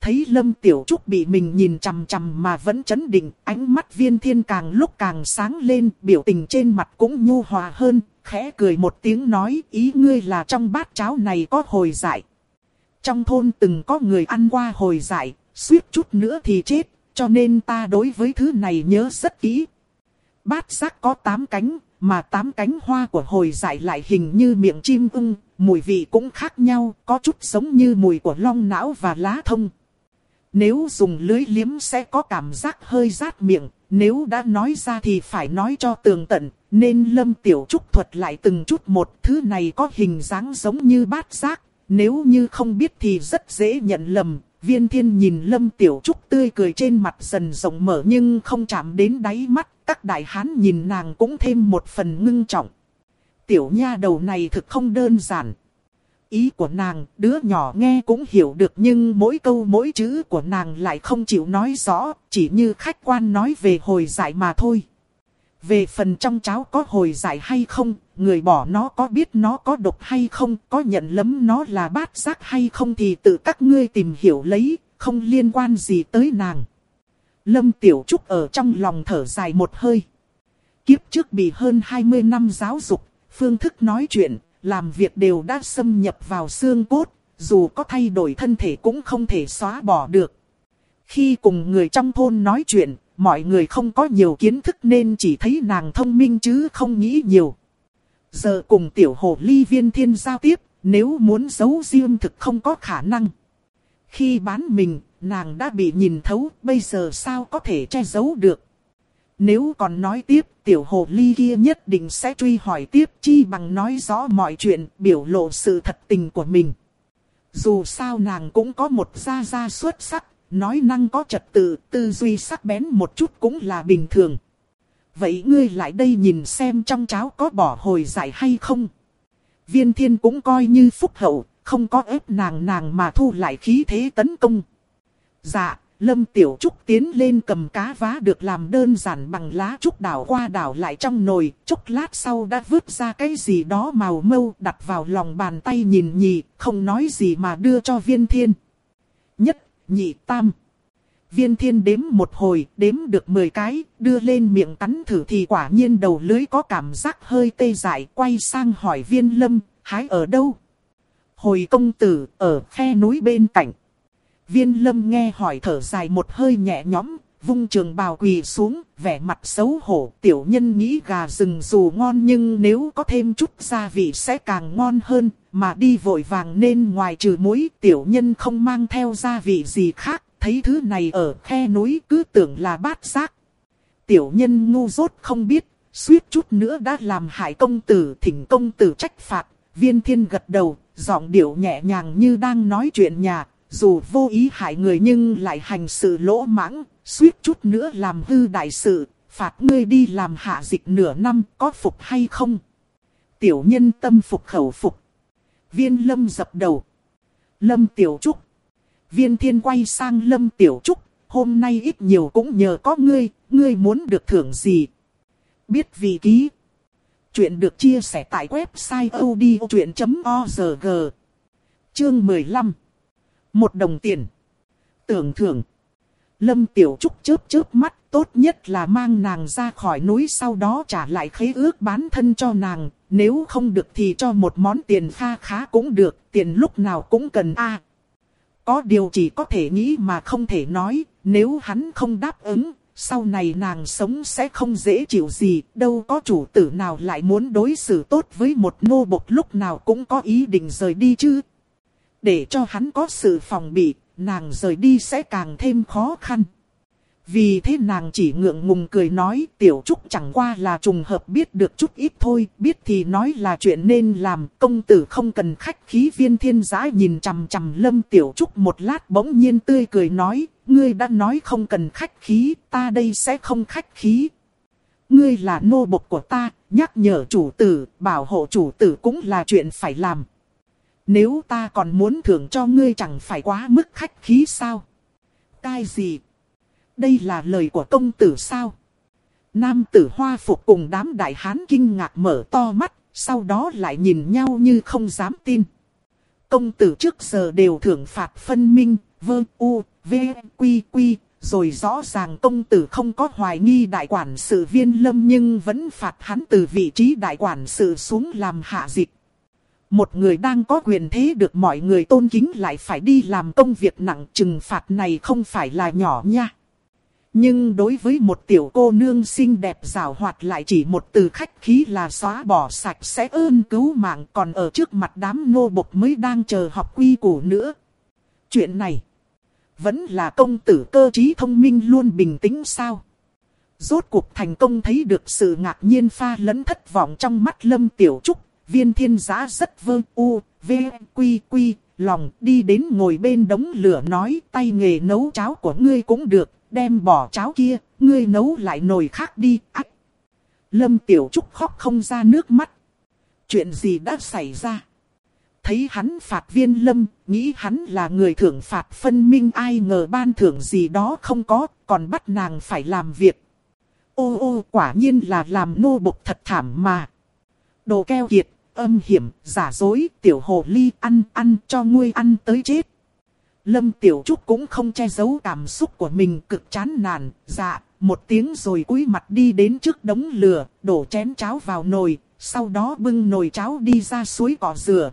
[SPEAKER 1] Thấy Lâm Tiểu Trúc bị mình nhìn chằm chằm mà vẫn chấn định, ánh mắt viên thiên càng lúc càng sáng lên, biểu tình trên mặt cũng nhu hòa hơn, khẽ cười một tiếng nói ý ngươi là trong bát cháo này có hồi dại. Trong thôn từng có người ăn qua hồi dại, suýt chút nữa thì chết, cho nên ta đối với thứ này nhớ rất kỹ. Bát giác có 8 cánh, mà 8 cánh hoa của hồi dại lại hình như miệng chim ưng, mùi vị cũng khác nhau, có chút giống như mùi của long não và lá thông. Nếu dùng lưới liếm sẽ có cảm giác hơi rát miệng, nếu đã nói ra thì phải nói cho tường tận, nên Lâm Tiểu Trúc thuật lại từng chút một thứ này có hình dáng giống như bát giác, nếu như không biết thì rất dễ nhận lầm. Viên thiên nhìn Lâm Tiểu Trúc tươi cười trên mặt dần rộng mở nhưng không chạm đến đáy mắt, các đại hán nhìn nàng cũng thêm một phần ngưng trọng. Tiểu nha đầu này thực không đơn giản. Ý của nàng, đứa nhỏ nghe cũng hiểu được nhưng mỗi câu mỗi chữ của nàng lại không chịu nói rõ, chỉ như khách quan nói về hồi giải mà thôi. Về phần trong cháo có hồi giải hay không, người bỏ nó có biết nó có độc hay không, có nhận lấm nó là bát giác hay không thì tự các ngươi tìm hiểu lấy, không liên quan gì tới nàng. Lâm Tiểu Trúc ở trong lòng thở dài một hơi. Kiếp trước bị hơn 20 năm giáo dục, phương thức nói chuyện, làm việc đều đã xâm nhập vào xương cốt, dù có thay đổi thân thể cũng không thể xóa bỏ được. Khi cùng người trong thôn nói chuyện, mọi người không có nhiều kiến thức nên chỉ thấy nàng thông minh chứ không nghĩ nhiều. Giờ cùng tiểu hồ ly viên thiên giao tiếp, nếu muốn giấu riêng thực không có khả năng. Khi bán mình, nàng đã bị nhìn thấu, bây giờ sao có thể che giấu được. Nếu còn nói tiếp, tiểu hồ ly kia nhất định sẽ truy hỏi tiếp chi bằng nói rõ mọi chuyện, biểu lộ sự thật tình của mình. Dù sao nàng cũng có một gia gia xuất sắc, nói năng có trật tự, tư duy sắc bén một chút cũng là bình thường. Vậy ngươi lại đây nhìn xem trong cháo có bỏ hồi giải hay không? Viên thiên cũng coi như phúc hậu, không có ép nàng nàng mà thu lại khí thế tấn công. Dạ, Lâm Tiểu Trúc tiến lên cầm cá vá được làm đơn giản bằng lá trúc đảo qua đảo lại trong nồi, chốc lát sau đã vứt ra cái gì đó màu mâu đặt vào lòng bàn tay nhìn nhì, không nói gì mà đưa cho viên thiên. Nhị, tam. Viên thiên đếm một hồi, đếm được 10 cái, đưa lên miệng cắn thử thì quả nhiên đầu lưới có cảm giác hơi tê dại, quay sang hỏi viên lâm, hái ở đâu? Hồi công tử, ở khe núi bên cạnh. Viên lâm nghe hỏi thở dài một hơi nhẹ nhõm, vung trường bào quỳ xuống, vẻ mặt xấu hổ. Tiểu nhân nghĩ gà rừng dù ngon nhưng nếu có thêm chút gia vị sẽ càng ngon hơn, mà đi vội vàng nên ngoài trừ muối tiểu nhân không mang theo gia vị gì khác. Thấy thứ này ở khe núi cứ tưởng là bát giác. Tiểu nhân ngu dốt không biết, suýt chút nữa đã làm hại công tử thỉnh công tử trách phạt. Viên thiên gật đầu, giọng điệu nhẹ nhàng như đang nói chuyện nhà, dù vô ý hại người nhưng lại hành sự lỗ mãng, suýt chút nữa làm hư đại sự, phạt ngươi đi làm hạ dịch nửa năm có phục hay không? Tiểu nhân tâm phục khẩu phục. Viên lâm dập đầu. Lâm tiểu trúc. Viên thiên quay sang lâm tiểu trúc. Hôm nay ít nhiều cũng nhờ có ngươi, ngươi muốn được thưởng gì? Biết vì ký. Chuyện được chia sẻ tại website odchuyện.org. Chương 15 một đồng tiền. Tưởng thưởng. Lâm Tiểu Trúc chớp chớp mắt, tốt nhất là mang nàng ra khỏi núi sau đó trả lại khế ước bán thân cho nàng, nếu không được thì cho một món tiền pha khá cũng được, tiền lúc nào cũng cần a. có điều chỉ có thể nghĩ mà không thể nói, nếu hắn không đáp ứng, sau này nàng sống sẽ không dễ chịu gì, đâu có chủ tử nào lại muốn đối xử tốt với một nô bộc lúc nào cũng có ý định rời đi chứ. Để cho hắn có sự phòng bị, nàng rời đi sẽ càng thêm khó khăn. Vì thế nàng chỉ ngượng ngùng cười nói tiểu trúc chẳng qua là trùng hợp biết được chút ít thôi, biết thì nói là chuyện nên làm, công tử không cần khách khí viên thiên giã nhìn chằm chằm lâm tiểu trúc một lát bỗng nhiên tươi cười nói, ngươi đã nói không cần khách khí, ta đây sẽ không khách khí. Ngươi là nô bộc của ta, nhắc nhở chủ tử, bảo hộ chủ tử cũng là chuyện phải làm. Nếu ta còn muốn thưởng cho ngươi chẳng phải quá mức khách khí sao? Cái gì? Đây là lời của công tử sao? Nam tử hoa phục cùng đám đại hán kinh ngạc mở to mắt, sau đó lại nhìn nhau như không dám tin. Công tử trước giờ đều thưởng phạt phân minh, vơ u, v, quy quy, rồi rõ ràng công tử không có hoài nghi đại quản sự viên lâm nhưng vẫn phạt hắn từ vị trí đại quản sự xuống làm hạ dịch. Một người đang có quyền thế được mọi người tôn kính lại phải đi làm công việc nặng trừng phạt này không phải là nhỏ nha. Nhưng đối với một tiểu cô nương xinh đẹp rào hoạt lại chỉ một từ khách khí là xóa bỏ sạch sẽ ơn cứu mạng còn ở trước mặt đám nô bộc mới đang chờ học quy củ nữa. Chuyện này vẫn là công tử cơ trí thông minh luôn bình tĩnh sao. Rốt cuộc thành công thấy được sự ngạc nhiên pha lẫn thất vọng trong mắt Lâm Tiểu Trúc, viên thiên giá rất vơ u, v, quy quy, lòng đi đến ngồi bên đống lửa nói tay nghề nấu cháo của ngươi cũng được, đem bỏ cháo kia, ngươi nấu lại nồi khác đi. Ách! Lâm Tiểu Trúc khóc không ra nước mắt. Chuyện gì đã xảy ra? Thấy hắn phạt viên lâm, nghĩ hắn là người thưởng phạt phân minh ai ngờ ban thưởng gì đó không có, còn bắt nàng phải làm việc. Ô ô quả nhiên là làm nô bộc thật thảm mà. Đồ keo kiệt, âm hiểm, giả dối, tiểu hồ ly ăn ăn cho ngươi ăn tới chết. Lâm Tiểu Trúc cũng không che giấu cảm xúc của mình cực chán nản, dạ, một tiếng rồi cúi mặt đi đến trước đống lửa, đổ chén cháo vào nồi, sau đó bưng nồi cháo đi ra suối cỏ rửa.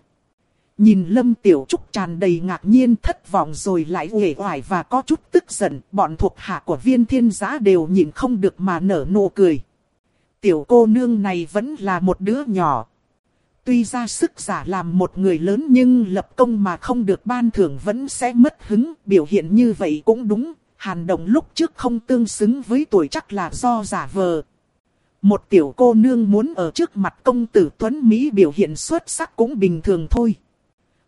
[SPEAKER 1] Nhìn Lâm Tiểu Trúc tràn đầy ngạc nhiên thất vọng rồi lại uể oải và có chút tức giận, bọn thuộc hạ của viên thiên giã đều nhìn không được mà nở nụ cười. Tiểu cô nương này vẫn là một đứa nhỏ. Tuy ra sức giả làm một người lớn nhưng lập công mà không được ban thưởng vẫn sẽ mất hứng, biểu hiện như vậy cũng đúng, hàn động lúc trước không tương xứng với tuổi chắc là do giả vờ. Một tiểu cô nương muốn ở trước mặt công tử Tuấn Mỹ biểu hiện xuất sắc cũng bình thường thôi.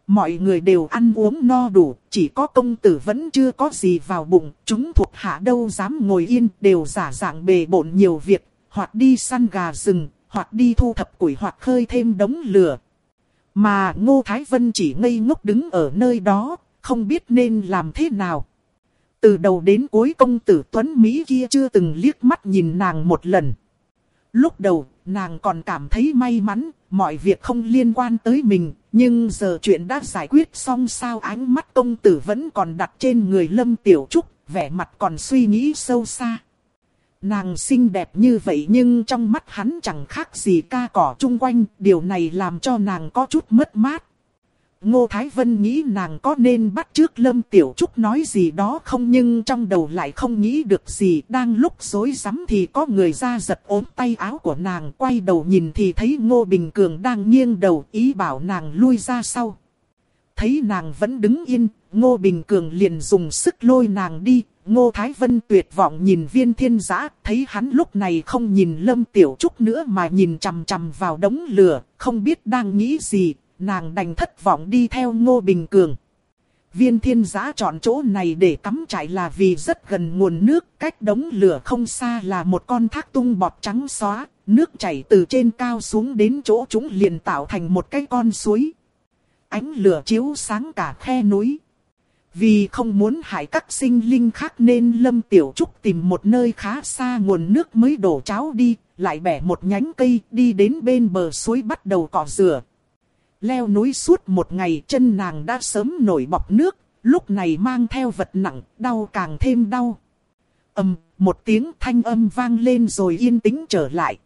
[SPEAKER 1] Mọi người đều ăn uống no đủ, chỉ có công tử vẫn chưa có gì vào bụng, chúng thuộc hạ đâu dám ngồi yên, đều giả dạng bề bộn nhiều việc, hoặc đi săn gà rừng, hoặc đi thu thập củi hoặc khơi thêm đống lửa. Mà Ngô Thái Vân chỉ ngây ngốc đứng ở nơi đó, không biết nên làm thế nào. Từ đầu đến cuối công tử Tuấn Mỹ kia chưa từng liếc mắt nhìn nàng một lần. Lúc đầu, nàng còn cảm thấy may mắn, mọi việc không liên quan tới mình, nhưng giờ chuyện đã giải quyết xong sao ánh mắt công tử vẫn còn đặt trên người Lâm Tiểu Trúc, vẻ mặt còn suy nghĩ sâu xa. Nàng xinh đẹp như vậy nhưng trong mắt hắn chẳng khác gì ca cỏ chung quanh, điều này làm cho nàng có chút mất mát. Ngô Thái Vân nghĩ nàng có nên bắt trước Lâm Tiểu Trúc nói gì đó không nhưng trong đầu lại không nghĩ được gì. Đang lúc dối rắm thì có người ra giật ốm tay áo của nàng quay đầu nhìn thì thấy Ngô Bình Cường đang nghiêng đầu ý bảo nàng lui ra sau. Thấy nàng vẫn đứng yên, Ngô Bình Cường liền dùng sức lôi nàng đi. Ngô Thái Vân tuyệt vọng nhìn viên thiên giã, thấy hắn lúc này không nhìn Lâm Tiểu Trúc nữa mà nhìn chằm chằm vào đống lửa, không biết đang nghĩ gì, nàng đành thất vọng đi theo Ngô Bình Cường. Viên thiên giã chọn chỗ này để cắm trại là vì rất gần nguồn nước, cách đống lửa không xa là một con thác tung bọt trắng xóa, nước chảy từ trên cao xuống đến chỗ chúng liền tạo thành một cái con suối. Ánh lửa chiếu sáng cả khe núi. Vì không muốn hại các sinh linh khác nên Lâm Tiểu Trúc tìm một nơi khá xa nguồn nước mới đổ cháo đi, lại bẻ một nhánh cây đi đến bên bờ suối bắt đầu cỏ rửa. Leo núi suốt một ngày chân nàng đã sớm nổi bọc nước, lúc này mang theo vật nặng, đau càng thêm đau. ầm, một tiếng thanh âm vang lên rồi yên tĩnh trở lại.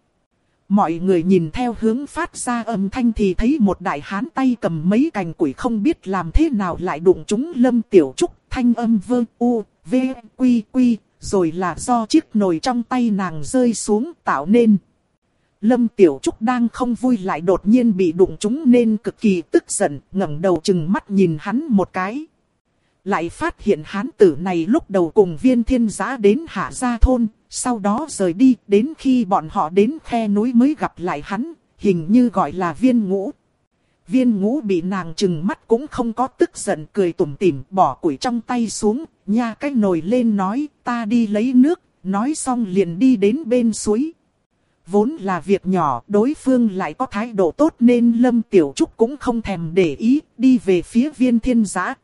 [SPEAKER 1] Mọi người nhìn theo hướng phát ra âm thanh thì thấy một đại hán tay cầm mấy cành quỷ không biết làm thế nào lại đụng chúng lâm tiểu trúc thanh âm vơ u, v, quy quy, rồi là do chiếc nồi trong tay nàng rơi xuống tạo nên. Lâm Tiểu Trúc đang không vui lại đột nhiên bị đụng chúng nên cực kỳ tức giận, ngẩng đầu chừng mắt nhìn hắn một cái. Lại phát hiện hán tử này lúc đầu cùng viên thiên giá đến hạ gia thôn, sau đó rời đi, đến khi bọn họ đến khe núi mới gặp lại hắn, hình như gọi là viên ngũ. Viên ngũ bị nàng chừng mắt cũng không có tức giận cười tủm tỉm bỏ củi trong tay xuống, nha cái nồi lên nói ta đi lấy nước, nói xong liền đi đến bên suối. Vốn là việc nhỏ, đối phương lại có thái độ tốt nên Lâm Tiểu Trúc cũng không thèm để ý, đi về phía viên thiên giã.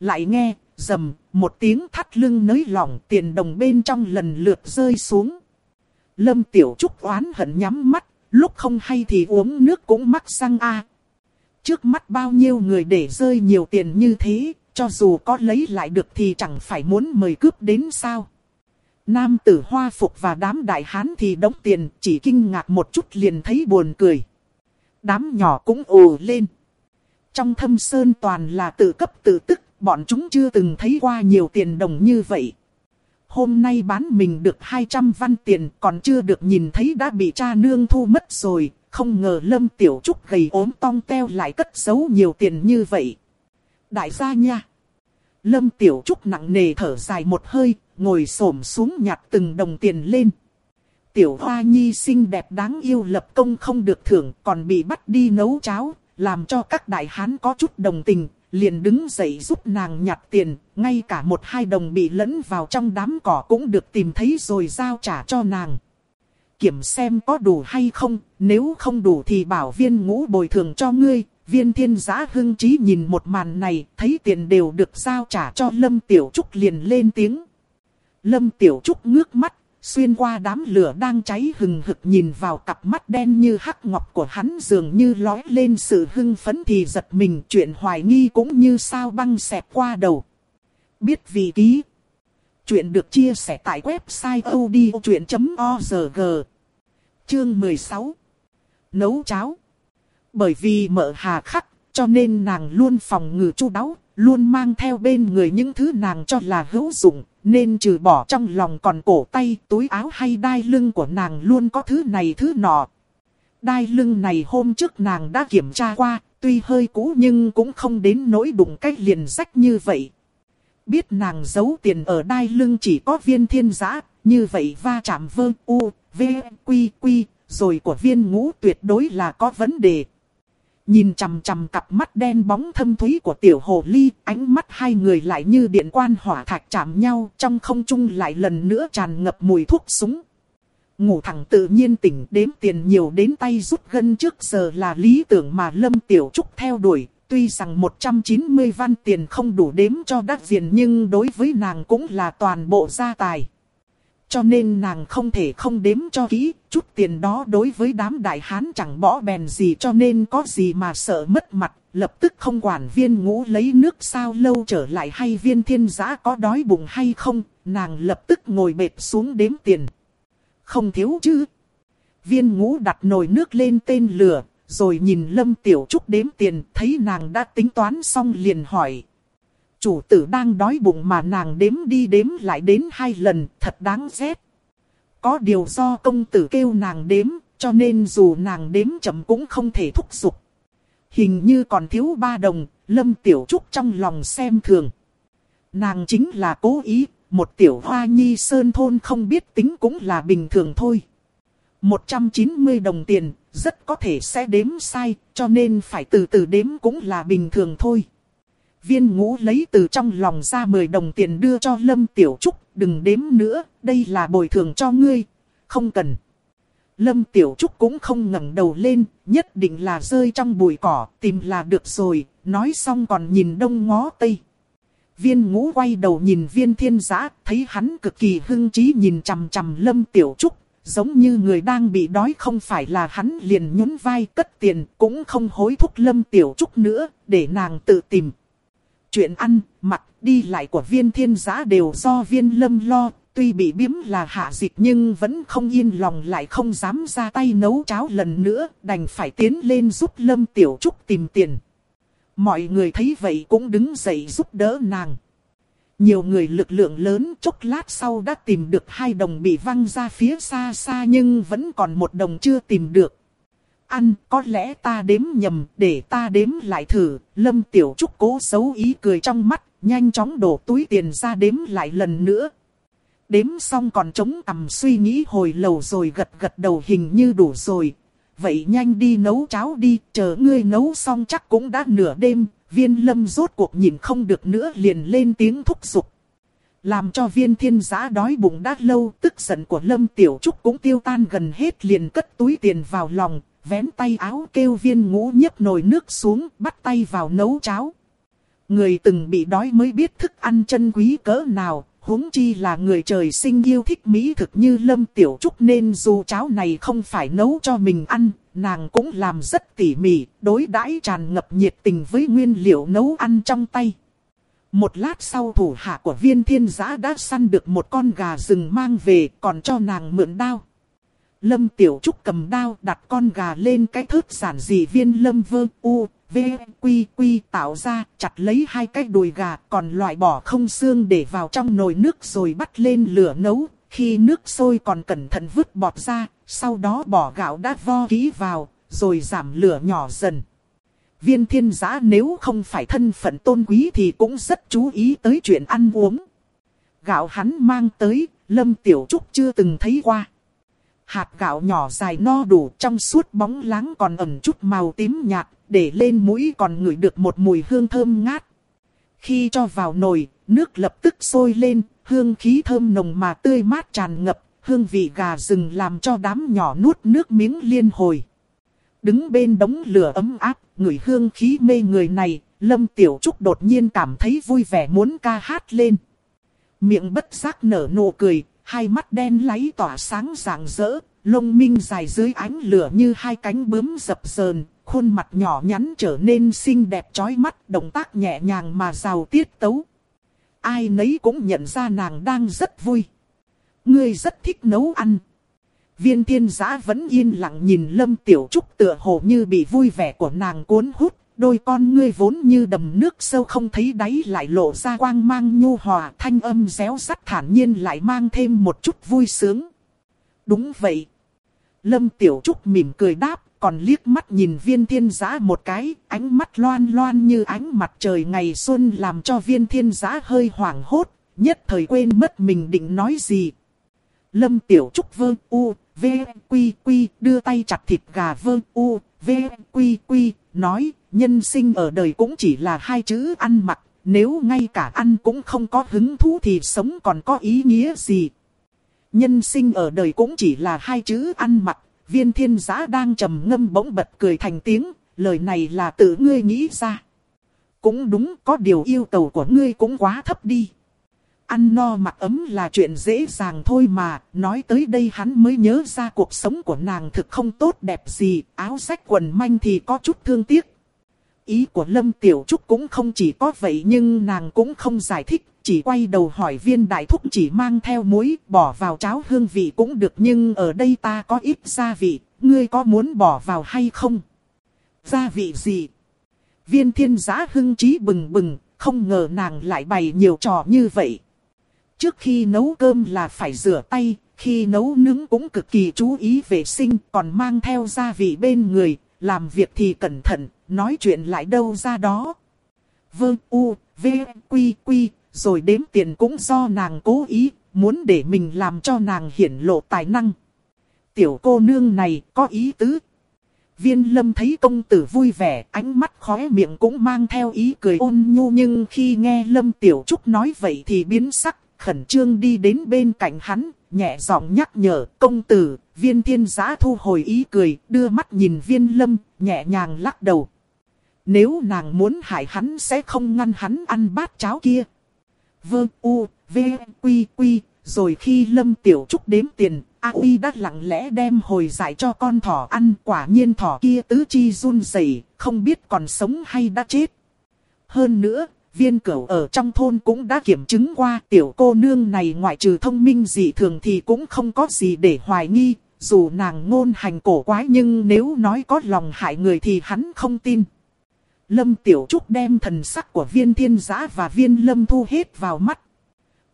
[SPEAKER 1] Lại nghe, dầm, một tiếng thắt lưng nới lỏng tiền đồng bên trong lần lượt rơi xuống. Lâm Tiểu Trúc oán hận nhắm mắt, lúc không hay thì uống nước cũng mắc sang a. Trước mắt bao nhiêu người để rơi nhiều tiền như thế, cho dù có lấy lại được thì chẳng phải muốn mời cướp đến sao. Nam tử hoa phục và đám đại hán thì đóng tiền, chỉ kinh ngạc một chút liền thấy buồn cười. Đám nhỏ cũng ồ lên. Trong thâm sơn toàn là tự cấp tự tức, bọn chúng chưa từng thấy qua nhiều tiền đồng như vậy. Hôm nay bán mình được 200 văn tiền còn chưa được nhìn thấy đã bị cha nương thu mất rồi, không ngờ Lâm Tiểu Trúc gầy ốm tong teo lại cất giấu nhiều tiền như vậy. Đại gia nha! Lâm Tiểu Trúc nặng nề thở dài một hơi, ngồi xổm xuống nhặt từng đồng tiền lên. tiểu hoa nhi xinh đẹp đáng yêu lập công không được thưởng còn bị bắt đi nấu cháo, làm cho các đại hán có chút đồng tình, liền đứng dậy giúp nàng nhặt tiền, ngay cả một hai đồng bị lẫn vào trong đám cỏ cũng được tìm thấy rồi giao trả cho nàng. Kiểm xem có đủ hay không, nếu không đủ thì bảo viên ngũ bồi thường cho ngươi. Viên thiên giã hưng trí nhìn một màn này, thấy tiền đều được giao trả cho Lâm Tiểu Trúc liền lên tiếng. Lâm Tiểu Trúc ngước mắt, xuyên qua đám lửa đang cháy hừng hực nhìn vào cặp mắt đen như hắc ngọc của hắn dường như lói lên sự hưng phấn thì giật mình chuyện hoài nghi cũng như sao băng xẹp qua đầu. Biết vì ký. Chuyện được chia sẻ tại website odchuyện.org. Chương 16. Nấu cháo. Bởi vì mợ hà khắc, cho nên nàng luôn phòng ngừa chu đáo, luôn mang theo bên người những thứ nàng cho là hữu dụng, nên trừ bỏ trong lòng còn cổ tay, túi áo hay đai lưng của nàng luôn có thứ này thứ nọ. Đai lưng này hôm trước nàng đã kiểm tra qua, tuy hơi cũ nhưng cũng không đến nỗi đụng cách liền rách như vậy. Biết nàng giấu tiền ở đai lưng chỉ có viên thiên giã, như vậy va chạm vơ u, v, quy, quy, rồi của viên ngũ tuyệt đối là có vấn đề. Nhìn chằm chằm cặp mắt đen bóng thâm thúy của tiểu hồ ly, ánh mắt hai người lại như điện quan hỏa thạch chạm nhau, trong không trung lại lần nữa tràn ngập mùi thuốc súng. Ngủ thẳng tự nhiên tỉnh đếm tiền nhiều đến tay rút gân trước giờ là lý tưởng mà Lâm Tiểu Trúc theo đuổi. Tuy rằng 190 văn tiền không đủ đếm cho đắt diện nhưng đối với nàng cũng là toàn bộ gia tài. Cho nên nàng không thể không đếm cho kỹ, chút tiền đó đối với đám đại hán chẳng bỏ bèn gì cho nên có gì mà sợ mất mặt, lập tức không quản viên ngũ lấy nước sao lâu trở lại hay viên thiên giã có đói bụng hay không, nàng lập tức ngồi bệt xuống đếm tiền. Không thiếu chứ. Viên ngũ đặt nồi nước lên tên lửa, rồi nhìn Lâm Tiểu Trúc đếm tiền, thấy nàng đã tính toán xong liền hỏi chủ tử đang đói bụng mà nàng đếm đi đếm lại đến hai lần, thật đáng ghét. Có điều do công tử kêu nàng đếm, cho nên dù nàng đếm chậm cũng không thể thúc giục. Hình như còn thiếu ba đồng, Lâm Tiểu Trúc trong lòng xem thường. Nàng chính là cố ý, một tiểu hoa nhi sơn thôn không biết tính cũng là bình thường thôi. 190 đồng tiền, rất có thể sẽ đếm sai, cho nên phải từ từ đếm cũng là bình thường thôi. Viên ngũ lấy từ trong lòng ra 10 đồng tiền đưa cho Lâm Tiểu Trúc, đừng đếm nữa, đây là bồi thường cho ngươi, không cần. Lâm Tiểu Trúc cũng không ngẩng đầu lên, nhất định là rơi trong bụi cỏ, tìm là được rồi, nói xong còn nhìn đông ngó tây. Viên ngũ quay đầu nhìn viên thiên giã, thấy hắn cực kỳ hưng trí nhìn chằm chằm Lâm Tiểu Trúc, giống như người đang bị đói không phải là hắn liền nhún vai cất tiền, cũng không hối thúc Lâm Tiểu Trúc nữa, để nàng tự tìm. Chuyện ăn, mặc, đi lại của viên thiên giá đều do viên lâm lo, tuy bị biếm là hạ dịch nhưng vẫn không yên lòng lại không dám ra tay nấu cháo lần nữa, đành phải tiến lên giúp lâm tiểu trúc tìm tiền. Mọi người thấy vậy cũng đứng dậy giúp đỡ nàng. Nhiều người lực lượng lớn chốc lát sau đã tìm được hai đồng bị văng ra phía xa xa nhưng vẫn còn một đồng chưa tìm được ăn, có lẽ ta đếm nhầm, để ta đếm lại thử. Lâm Tiểu Trúc cố xấu ý cười trong mắt, nhanh chóng đổ túi tiền ra đếm lại lần nữa. Đếm xong còn chống cằm suy nghĩ hồi lầu rồi gật gật đầu hình như đủ rồi. Vậy nhanh đi nấu cháo đi, chờ ngươi nấu xong chắc cũng đã nửa đêm. Viên lâm rốt cuộc nhìn không được nữa liền lên tiếng thúc giục. Làm cho viên thiên giã đói bụng đã lâu, tức giận của Lâm Tiểu Trúc cũng tiêu tan gần hết liền cất túi tiền vào lòng, vén tay áo kêu viên ngũ nhấp nồi nước xuống, bắt tay vào nấu cháo. Người từng bị đói mới biết thức ăn chân quý cỡ nào, huống chi là người trời sinh yêu thích mỹ thực như Lâm Tiểu Trúc nên dù cháo này không phải nấu cho mình ăn, nàng cũng làm rất tỉ mỉ, đối đãi tràn ngập nhiệt tình với nguyên liệu nấu ăn trong tay. Một lát sau thủ hạ của viên thiên giã đã săn được một con gà rừng mang về còn cho nàng mượn đao. Lâm Tiểu Trúc cầm đao đặt con gà lên cái thớt giản dị viên lâm vơ u, v, quy quy tạo ra, chặt lấy hai cái đùi gà còn loại bỏ không xương để vào trong nồi nước rồi bắt lên lửa nấu. Khi nước sôi còn cẩn thận vứt bọt ra, sau đó bỏ gạo đã vo kỹ vào, rồi giảm lửa nhỏ dần. Viên thiên giã nếu không phải thân phận tôn quý thì cũng rất chú ý tới chuyện ăn uống. Gạo hắn mang tới, Lâm Tiểu Trúc chưa từng thấy qua hạt gạo nhỏ dài no đủ trong suốt bóng láng còn ẩn chút màu tím nhạt, để lên mũi còn ngửi được một mùi hương thơm ngát. Khi cho vào nồi, nước lập tức sôi lên, hương khí thơm nồng mà tươi mát tràn ngập, hương vị gà rừng làm cho đám nhỏ nuốt nước miếng liên hồi. Đứng bên đống lửa ấm áp, ngửi hương khí mê người này, Lâm Tiểu Trúc đột nhiên cảm thấy vui vẻ muốn ca hát lên. Miệng bất giác nở nụ cười, hai mắt đen láy tỏa sáng rạng rỡ, lông minh dài dưới ánh lửa như hai cánh bướm dập dờn, khuôn mặt nhỏ nhắn trở nên xinh đẹp chói mắt, động tác nhẹ nhàng mà giàu tiết tấu. Ai nấy cũng nhận ra nàng đang rất vui. Ngươi rất thích nấu ăn. Viên thiên giã vẫn yên lặng nhìn Lâm Tiểu Trúc tựa hồ như bị vui vẻ của nàng cuốn hút. Đôi con ngươi vốn như đầm nước sâu không thấy đáy lại lộ ra quang mang nhu hòa thanh âm réo sắt thản nhiên lại mang thêm một chút vui sướng. Đúng vậy. Lâm Tiểu Trúc mỉm cười đáp, còn liếc mắt nhìn viên thiên giã một cái, ánh mắt loan loan như ánh mặt trời ngày xuân làm cho viên thiên giã hơi hoảng hốt, nhất thời quên mất mình định nói gì. Lâm Tiểu Trúc vơ u, v, quy quy, đưa tay chặt thịt gà vơ u, v, quy quy, nói, nhân sinh ở đời cũng chỉ là hai chữ ăn mặc, nếu ngay cả ăn cũng không có hứng thú thì sống còn có ý nghĩa gì. Nhân sinh ở đời cũng chỉ là hai chữ ăn mặc, viên thiên giã đang trầm ngâm bỗng bật cười thành tiếng, lời này là tự ngươi nghĩ ra. Cũng đúng, có điều yêu cầu của ngươi cũng quá thấp đi. Ăn no mặc ấm là chuyện dễ dàng thôi mà, nói tới đây hắn mới nhớ ra cuộc sống của nàng thực không tốt đẹp gì, áo sách quần manh thì có chút thương tiếc. Ý của Lâm Tiểu Trúc cũng không chỉ có vậy nhưng nàng cũng không giải thích, chỉ quay đầu hỏi viên đại thúc chỉ mang theo muối, bỏ vào cháo hương vị cũng được nhưng ở đây ta có ít gia vị, ngươi có muốn bỏ vào hay không? Gia vị gì? Viên thiên giá hưng trí bừng bừng, không ngờ nàng lại bày nhiều trò như vậy. Trước khi nấu cơm là phải rửa tay, khi nấu nướng cũng cực kỳ chú ý vệ sinh, còn mang theo gia vị bên người, làm việc thì cẩn thận, nói chuyện lại đâu ra đó. Vương U, V, Quy, Quy, rồi đếm tiền cũng do nàng cố ý, muốn để mình làm cho nàng hiển lộ tài năng. Tiểu cô nương này có ý tứ. Viên lâm thấy công tử vui vẻ, ánh mắt khóe miệng cũng mang theo ý cười ôn nhu nhưng khi nghe lâm tiểu trúc nói vậy thì biến sắc, khẩn trương đi đến bên cạnh hắn, nhẹ giọng nhắc nhở, công tử, viên thiên giã thu hồi ý cười, đưa mắt nhìn viên lâm, nhẹ nhàng lắc đầu. Nếu nàng muốn hại hắn sẽ không ngăn hắn ăn bát cháo kia. vương u, v, quy quy, rồi khi lâm tiểu trúc đếm tiền, A Uy đã lặng lẽ đem hồi giải cho con thỏ ăn, quả nhiên thỏ kia tứ chi run rẩy, không biết còn sống hay đã chết. Hơn nữa, viên cửu ở trong thôn cũng đã kiểm chứng qua tiểu cô nương này ngoại trừ thông minh dị thường thì cũng không có gì để hoài nghi, dù nàng ngôn hành cổ quái nhưng nếu nói có lòng hại người thì hắn không tin. Lâm Tiểu Trúc đem thần sắc của viên thiên giã và viên lâm thu hết vào mắt.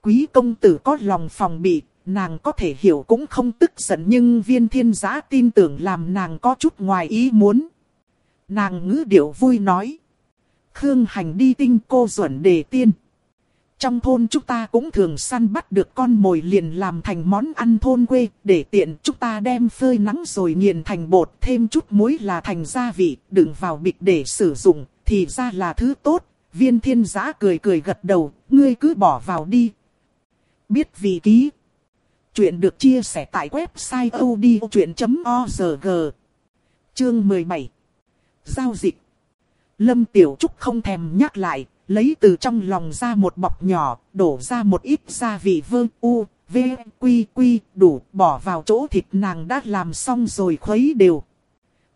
[SPEAKER 1] Quý công tử có lòng phòng bị, nàng có thể hiểu cũng không tức giận nhưng viên thiên giã tin tưởng làm nàng có chút ngoài ý muốn. Nàng ngữ điệu vui nói. Khương hành đi tinh cô duẩn đề tiên. Trong thôn chúng ta cũng thường săn bắt được con mồi liền làm thành món ăn thôn quê, để tiện chúng ta đem phơi nắng rồi nghiền thành bột, thêm chút muối là thành gia vị, đựng vào bịch để sử dụng, thì ra là thứ tốt. Viên thiên giã cười cười gật đầu, ngươi cứ bỏ vào đi. Biết vị ký. Chuyện được chia sẻ tại website odchuyện.org. Chương 17. Giao dịch. Lâm Tiểu Trúc không thèm nhắc lại, lấy từ trong lòng ra một bọc nhỏ, đổ ra một ít gia vị vương u, v, quy quy, đủ, bỏ vào chỗ thịt nàng đã làm xong rồi khuấy đều.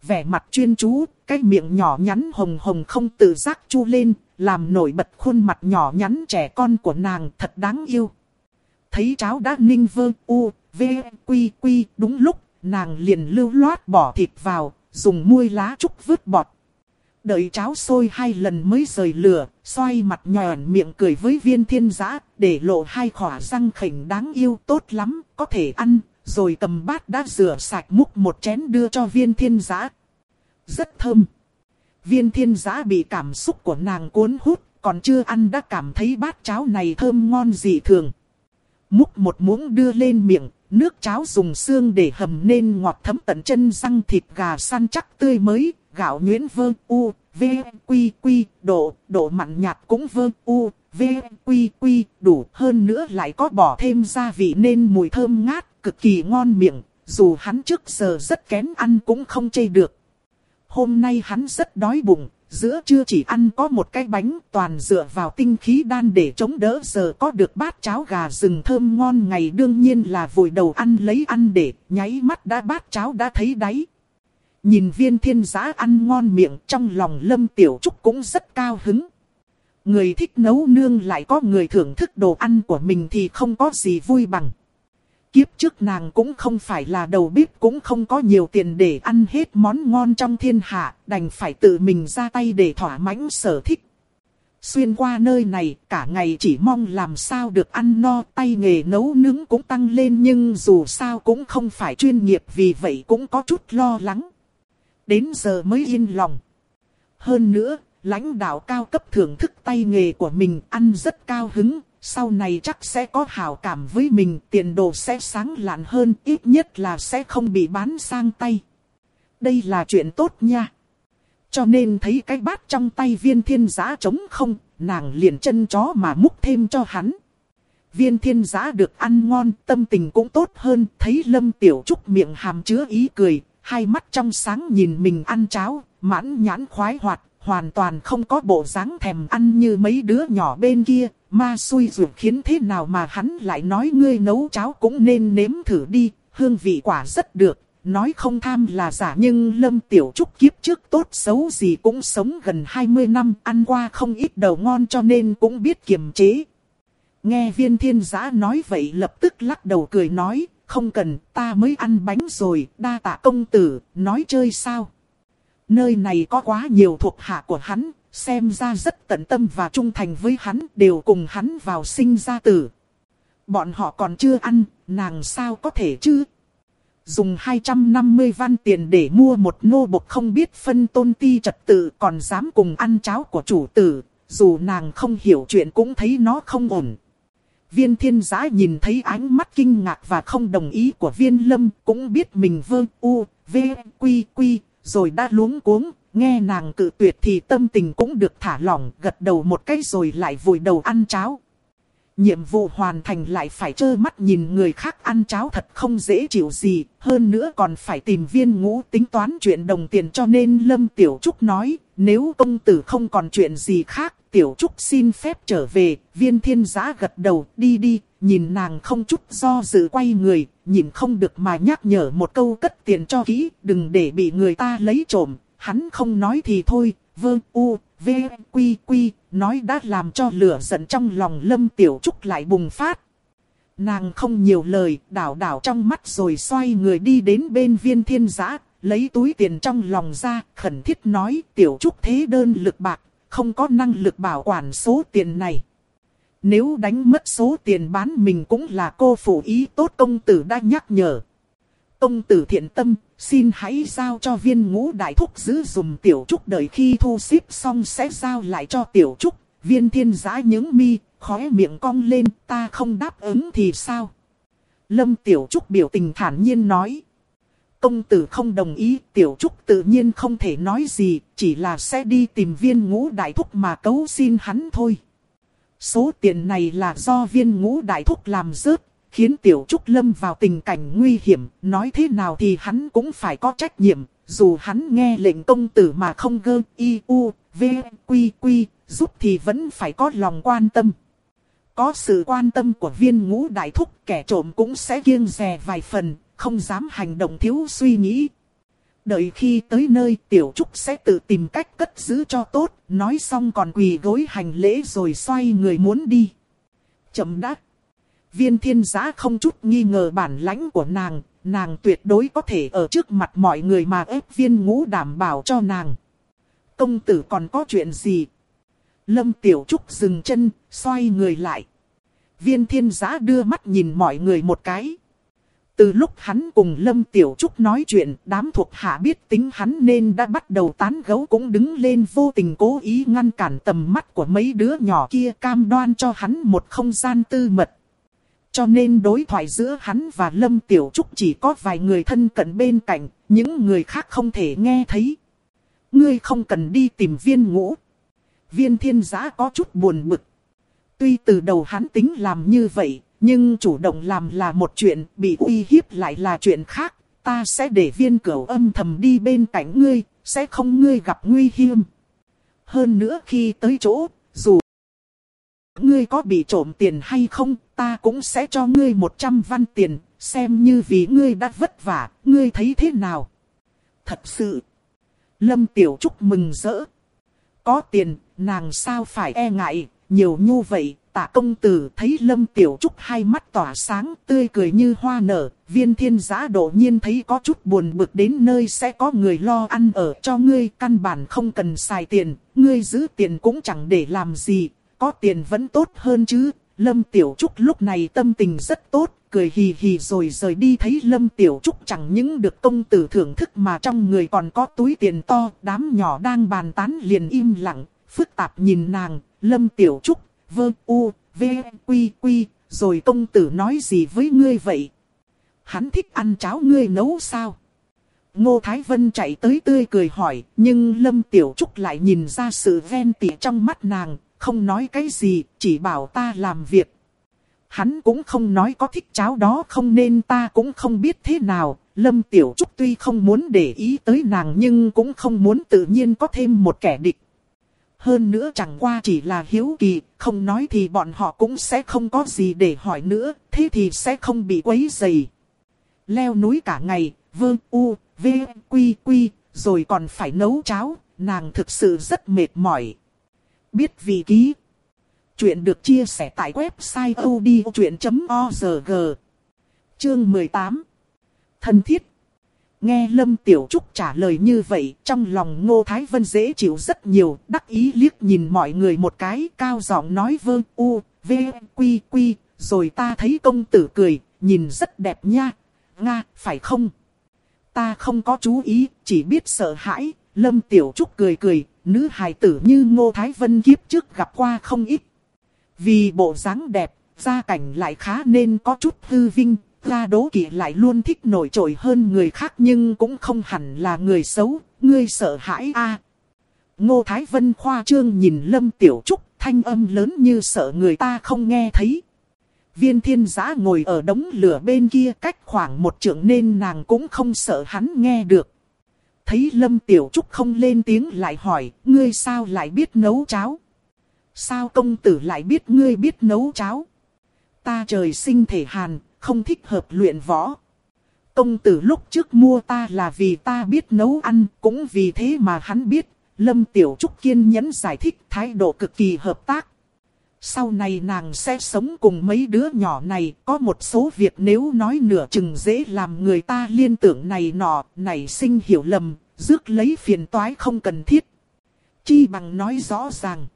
[SPEAKER 1] Vẻ mặt chuyên chú, cái miệng nhỏ nhắn hồng hồng không tự giác chu lên, làm nổi bật khuôn mặt nhỏ nhắn trẻ con của nàng thật đáng yêu. Thấy cháo đã ninh vương u, v, quy quy, đúng lúc, nàng liền lưu loát bỏ thịt vào, dùng muôi lá trúc vứt bọt. Đợi cháo sôi hai lần mới rời lửa, xoay mặt nhòn miệng cười với viên thiên giã, để lộ hai khỏa răng khỉnh đáng yêu tốt lắm, có thể ăn, rồi cầm bát đã rửa sạch múc một chén đưa cho viên thiên giã. Rất thơm. Viên thiên giã bị cảm xúc của nàng cuốn hút, còn chưa ăn đã cảm thấy bát cháo này thơm ngon dị thường. Múc một muỗng đưa lên miệng, nước cháo dùng xương để hầm nên ngọt thấm tận chân răng thịt gà săn chắc tươi mới, gạo nhuyễn vơ u, v, quy quy, độ, độ mặn nhạt cũng vơ u, v, quy quy, đủ hơn nữa lại có bỏ thêm gia vị nên mùi thơm ngát, cực kỳ ngon miệng, dù hắn trước giờ rất kén ăn cũng không chê được. Hôm nay hắn rất đói bụng, giữa trưa chỉ ăn có một cái bánh toàn dựa vào tinh khí đan để chống đỡ giờ có được bát cháo gà rừng thơm ngon ngày đương nhiên là vội đầu ăn lấy ăn để nháy mắt đã bát cháo đã thấy đáy. Nhìn viên thiên giá ăn ngon miệng trong lòng lâm tiểu trúc cũng rất cao hứng. Người thích nấu nương lại có người thưởng thức đồ ăn của mình thì không có gì vui bằng. Kiếp trước nàng cũng không phải là đầu bếp cũng không có nhiều tiền để ăn hết món ngon trong thiên hạ, đành phải tự mình ra tay để thỏa mãn sở thích. Xuyên qua nơi này, cả ngày chỉ mong làm sao được ăn no, tay nghề nấu nướng cũng tăng lên nhưng dù sao cũng không phải chuyên nghiệp vì vậy cũng có chút lo lắng. Đến giờ mới yên lòng. Hơn nữa, lãnh đạo cao cấp thưởng thức tay nghề của mình ăn rất cao hứng, sau này chắc sẽ có hảo cảm với mình, tiền đồ sẽ sáng lạn hơn, ít nhất là sẽ không bị bán sang tay. Đây là chuyện tốt nha. Cho nên thấy cái bát trong tay viên thiên Giá trống không, nàng liền chân chó mà múc thêm cho hắn. Viên thiên Giá được ăn ngon, tâm tình cũng tốt hơn, thấy lâm tiểu trúc miệng hàm chứa ý cười, hai mắt trong sáng nhìn mình ăn cháo, mãn nhãn khoái hoạt, hoàn toàn không có bộ dáng thèm ăn như mấy đứa nhỏ bên kia, ma xui dù khiến thế nào mà hắn lại nói ngươi nấu cháo cũng nên nếm thử đi, hương vị quả rất được, nói không tham là giả nhưng Lâm Tiểu Trúc kiếp trước tốt xấu gì cũng sống gần 20 năm, ăn qua không ít đầu ngon cho nên cũng biết kiềm chế. Nghe viên thiên giã nói vậy lập tức lắc đầu cười nói, không cần, ta mới ăn bánh rồi, đa tạ công tử, nói chơi sao. Nơi này có quá nhiều thuộc hạ của hắn, xem ra rất tận tâm và trung thành với hắn, đều cùng hắn vào sinh ra tử. Bọn họ còn chưa ăn, nàng sao có thể chứ? Dùng 250 văn tiền để mua một nô bộc không biết phân tôn ti trật tự còn dám cùng ăn cháo của chủ tử, dù nàng không hiểu chuyện cũng thấy nó không ổn. Viên thiên giã nhìn thấy ánh mắt kinh ngạc và không đồng ý của viên lâm, cũng biết mình vơ u, v, quy quy, rồi đã luống cuống, nghe nàng cự tuyệt thì tâm tình cũng được thả lỏng, gật đầu một cái rồi lại vùi đầu ăn cháo. Nhiệm vụ hoàn thành lại phải trơ mắt nhìn người khác ăn cháo thật không dễ chịu gì, hơn nữa còn phải tìm viên ngũ tính toán chuyện đồng tiền cho nên Lâm Tiểu Trúc nói, nếu công tử không còn chuyện gì khác, Tiểu Trúc xin phép trở về, viên thiên giá gật đầu, đi đi, nhìn nàng không chút do dự quay người, nhìn không được mà nhắc nhở một câu cất tiền cho kỹ, đừng để bị người ta lấy trộm, hắn không nói thì thôi, vương u, v, quy quy, nói đã làm cho lửa giận trong lòng lâm tiểu trúc lại bùng phát. Nàng không nhiều lời, đảo đảo trong mắt rồi xoay người đi đến bên viên thiên giã, lấy túi tiền trong lòng ra, khẩn thiết nói tiểu trúc thế đơn lực bạc, không có năng lực bảo quản số tiền này. Nếu đánh mất số tiền bán mình cũng là cô phụ ý tốt công tử đã nhắc nhở. Công tử thiện tâm, xin hãy giao cho viên ngũ đại thúc giữ dùm tiểu trúc đợi khi thu xếp xong sẽ giao lại cho tiểu trúc. Viên thiên giã những mi, khóe miệng cong lên, ta không đáp ứng thì sao? Lâm tiểu trúc biểu tình thản nhiên nói. Công tử không đồng ý, tiểu trúc tự nhiên không thể nói gì, chỉ là sẽ đi tìm viên ngũ đại thúc mà cấu xin hắn thôi. Số tiền này là do viên ngũ đại thúc làm rớt, khiến Tiểu Trúc lâm vào tình cảnh nguy hiểm, nói thế nào thì hắn cũng phải có trách nhiệm, dù hắn nghe lệnh công tử mà không gơ, y, u, v, quy, quy, giúp thì vẫn phải có lòng quan tâm. Có sự quan tâm của viên ngũ đại thúc kẻ trộm cũng sẽ kiêng rè vài phần, không dám hành động thiếu suy nghĩ. Đợi khi tới nơi tiểu trúc sẽ tự tìm cách cất giữ cho tốt, nói xong còn quỳ gối hành lễ rồi xoay người muốn đi. Chậm đã. Viên thiên giá không chút nghi ngờ bản lãnh của nàng, nàng tuyệt đối có thể ở trước mặt mọi người mà ép viên ngũ đảm bảo cho nàng. Công tử còn có chuyện gì? Lâm Tiểu Trúc dừng chân, xoay người lại. Viên thiên giá đưa mắt nhìn mọi người một cái. Từ lúc hắn cùng Lâm Tiểu Trúc nói chuyện, đám thuộc hạ biết tính hắn nên đã bắt đầu tán gấu cũng đứng lên vô tình cố ý ngăn cản tầm mắt của mấy đứa nhỏ kia cam đoan cho hắn một không gian tư mật. Cho nên đối thoại giữa hắn và Lâm Tiểu Trúc chỉ có vài người thân cận bên cạnh, những người khác không thể nghe thấy. Ngươi không cần đi tìm viên ngũ. Viên thiên giã có chút buồn bực. Tuy từ đầu hắn tính làm như vậy, nhưng chủ động làm là một chuyện, bị uy hiếp lại là chuyện khác. Ta sẽ để viên cửu âm thầm đi bên cạnh ngươi, sẽ không ngươi gặp nguy hiểm. Hơn nữa khi tới chỗ, dù ngươi có bị trộm tiền hay không, ta cũng sẽ cho ngươi 100 văn tiền, xem như vì ngươi đã vất vả, ngươi thấy thế nào? Thật sự, Lâm Tiểu Trúc mừng rỡ. Có tiền, nàng sao phải e ngại, nhiều như vậy, tạ công tử thấy Lâm Tiểu Trúc hai mắt tỏa sáng, tươi cười như hoa nở, viên thiên giã độ nhiên thấy có chút buồn bực đến nơi sẽ có người lo ăn ở cho ngươi, căn bản không cần xài tiền, ngươi giữ tiền cũng chẳng để làm gì, có tiền vẫn tốt hơn chứ. Lâm Tiểu Trúc lúc này tâm tình rất tốt, cười hì hì rồi rời đi thấy Lâm Tiểu Trúc chẳng những được công tử thưởng thức mà trong người còn có túi tiền to, đám nhỏ đang bàn tán liền im lặng, phức tạp nhìn nàng, Lâm Tiểu Trúc, vơ u, v, quy quy, rồi công tử nói gì với ngươi vậy? Hắn thích ăn cháo ngươi nấu sao? Ngô Thái Vân chạy tới tươi cười hỏi, nhưng Lâm Tiểu Trúc lại nhìn ra sự ven tỉ trong mắt nàng, không nói cái gì, chỉ bảo ta làm việc. Hắn cũng không nói có thích cháo đó không nên ta cũng không biết thế nào. Lâm Tiểu Trúc tuy không muốn để ý tới nàng nhưng cũng không muốn tự nhiên có thêm một kẻ địch. Hơn nữa chẳng qua chỉ là hiếu kỳ, không nói thì bọn họ cũng sẽ không có gì để hỏi nữa, thế thì sẽ không bị quấy dày. Leo núi cả ngày, vương u, v, quy quy, rồi còn phải nấu cháo, nàng thực sự rất mệt mỏi. Biết vị ký. Chuyện được chia sẻ tại website odchuyện.org. Chương 18. Thân thiết. Nghe Lâm Tiểu Trúc trả lời như vậy, trong lòng Ngô Thái Vân dễ chịu rất nhiều, đắc ý liếc nhìn mọi người một cái, cao giọng nói vơ u, v, quy quy, rồi ta thấy công tử cười, nhìn rất đẹp nha. Nga, phải không? Ta không có chú ý, chỉ biết sợ hãi, Lâm Tiểu Trúc cười cười, nữ hài tử như Ngô Thái Vân kiếp trước gặp qua không ít. Vì bộ dáng đẹp, gia cảnh lại khá nên có chút hư vinh, ra đố kỵ lại luôn thích nổi trội hơn người khác nhưng cũng không hẳn là người xấu, ngươi sợ hãi a. Ngô Thái Vân khoa trương nhìn Lâm Tiểu Trúc, thanh âm lớn như sợ người ta không nghe thấy. Viên thiên giã ngồi ở đống lửa bên kia cách khoảng một trượng nên nàng cũng không sợ hắn nghe được thấy Lâm Tiểu Trúc không lên tiếng lại hỏi, ngươi sao lại biết nấu cháo? Sao công tử lại biết ngươi biết nấu cháo? Ta trời sinh thể hàn, không thích hợp luyện võ. Công tử lúc trước mua ta là vì ta biết nấu ăn, cũng vì thế mà hắn biết. Lâm Tiểu Trúc kiên nhẫn giải thích thái độ cực kỳ hợp tác. Sau này nàng sẽ sống cùng mấy đứa nhỏ này, có một số việc nếu nói nửa chừng dễ làm người ta liên tưởng này nọ, nảy sinh hiểu lầm, rước lấy phiền toái không cần thiết. Chi bằng nói rõ ràng.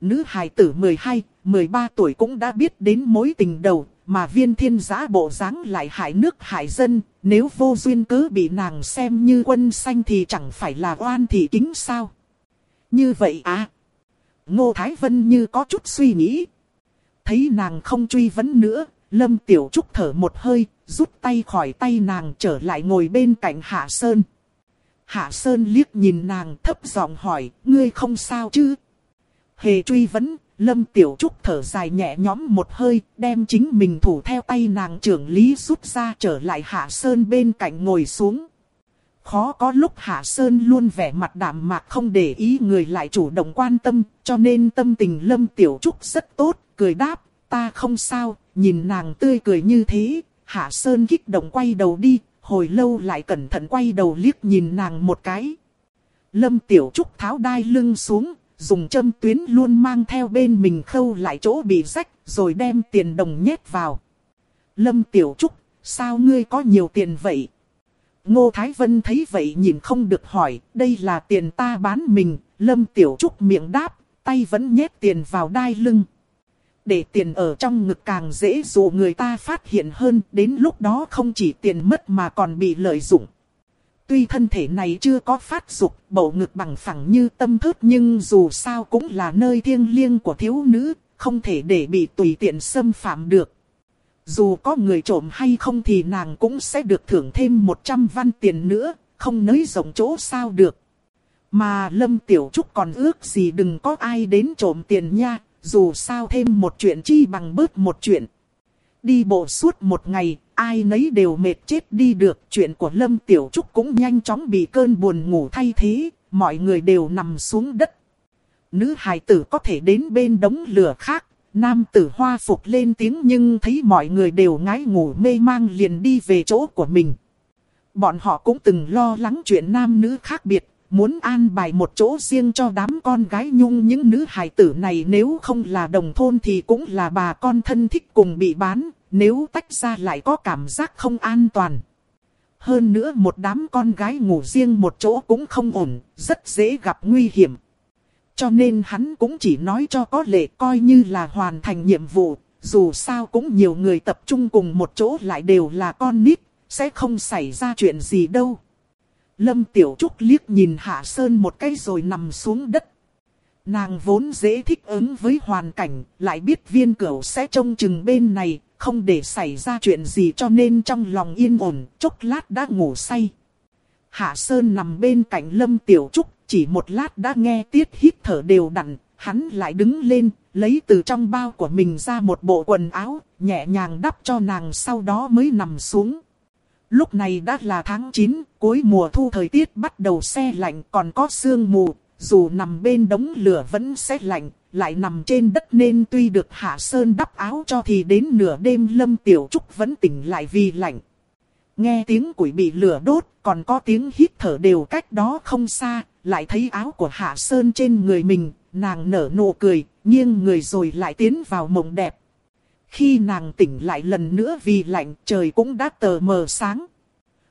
[SPEAKER 1] Nữ hài tử 12, 13 tuổi cũng đã biết đến mối tình đầu, mà viên thiên giã bộ dáng lại hại nước hại dân, nếu vô duyên cứ bị nàng xem như quân xanh thì chẳng phải là oan thì kính sao. Như vậy à? Ngô Thái Vân như có chút suy nghĩ. Thấy nàng không truy vấn nữa, Lâm Tiểu Trúc thở một hơi, rút tay khỏi tay nàng trở lại ngồi bên cạnh Hạ Sơn. Hạ Sơn liếc nhìn nàng thấp giọng hỏi, ngươi không sao chứ? Hề truy vấn, Lâm Tiểu Trúc thở dài nhẹ nhõm một hơi, đem chính mình thủ theo tay nàng trưởng lý rút ra trở lại Hạ Sơn bên cạnh ngồi xuống. Khó có lúc Hạ Sơn luôn vẻ mặt đạm mạc không để ý người lại chủ động quan tâm, cho nên tâm tình Lâm Tiểu Trúc rất tốt, cười đáp, ta không sao, nhìn nàng tươi cười như thế, Hạ Sơn kích động quay đầu đi, hồi lâu lại cẩn thận quay đầu liếc nhìn nàng một cái. Lâm Tiểu Trúc tháo đai lưng xuống, dùng châm tuyến luôn mang theo bên mình khâu lại chỗ bị rách, rồi đem tiền đồng nhét vào. Lâm Tiểu Trúc, sao ngươi có nhiều tiền vậy? Ngô Thái Vân thấy vậy nhìn không được hỏi, đây là tiền ta bán mình, Lâm Tiểu Trúc miệng đáp, tay vẫn nhét tiền vào đai lưng. Để tiền ở trong ngực càng dễ dụ người ta phát hiện hơn, đến lúc đó không chỉ tiền mất mà còn bị lợi dụng. Tuy thân thể này chưa có phát dục, bầu ngực bằng phẳng như tâm thức nhưng dù sao cũng là nơi thiêng liêng của thiếu nữ, không thể để bị tùy tiện xâm phạm được. dù có người trộm hay không thì nàng cũng sẽ được thưởng thêm 100 văn tiền nữa, không nới rộng chỗ sao được. Mà Lâm Tiểu Trúc còn ước gì đừng có ai đến trộm tiền nha, dù sao thêm một chuyện chi bằng bớt một chuyện. Đi bộ suốt một ngày, ai nấy đều mệt chết đi được. Chuyện của Lâm Tiểu Trúc cũng nhanh chóng bị cơn buồn ngủ thay thế, mọi người đều nằm xuống đất. Nữ hài tử có thể đến bên đống lửa khác, nam tử hoa phục lên tiếng nhưng thấy mọi người đều ngái ngủ mê mang liền đi về chỗ của mình. Bọn họ cũng từng lo lắng chuyện nam nữ khác biệt, muốn an bài một chỗ riêng cho đám con gái nhung những nữ hài tử này nếu không là đồng thôn thì cũng là bà con thân thích cùng bị bán, nếu tách ra lại có cảm giác không an toàn. Hơn nữa một đám con gái ngủ riêng một chỗ cũng không ổn, rất dễ gặp nguy hiểm. Cho nên hắn cũng chỉ nói cho có lệ coi như là hoàn thành nhiệm vụ, dù sao cũng nhiều người tập trung cùng một chỗ lại đều là con nít, sẽ không xảy ra chuyện gì đâu. Lâm Tiểu Trúc liếc nhìn Hạ Sơn một cái rồi nằm xuống đất. Nàng vốn dễ thích ứng với hoàn cảnh, lại biết viên cửu sẽ trông chừng bên này, không để xảy ra chuyện gì cho nên trong lòng yên ổn, chốc lát đã ngủ say. Hạ Sơn nằm bên cạnh Lâm Tiểu Trúc, chỉ một lát đã nghe tiết hít thở đều đặn, hắn lại đứng lên, lấy từ trong bao của mình ra một bộ quần áo, nhẹ nhàng đắp cho nàng sau đó mới nằm xuống. Lúc này đã là tháng 9, cuối mùa thu thời tiết bắt đầu xe lạnh còn có sương mù, dù nằm bên đống lửa vẫn sẽ lạnh, lại nằm trên đất nên tuy được Hạ Sơn đắp áo cho thì đến nửa đêm Lâm Tiểu Trúc vẫn tỉnh lại vì lạnh. Nghe tiếng củi bị lửa đốt, còn có tiếng hít thở đều cách đó không xa, lại thấy áo của Hạ Sơn trên người mình, nàng nở nụ cười, nghiêng người rồi lại tiến vào mộng đẹp. Khi nàng tỉnh lại lần nữa vì lạnh trời cũng đã tờ mờ sáng.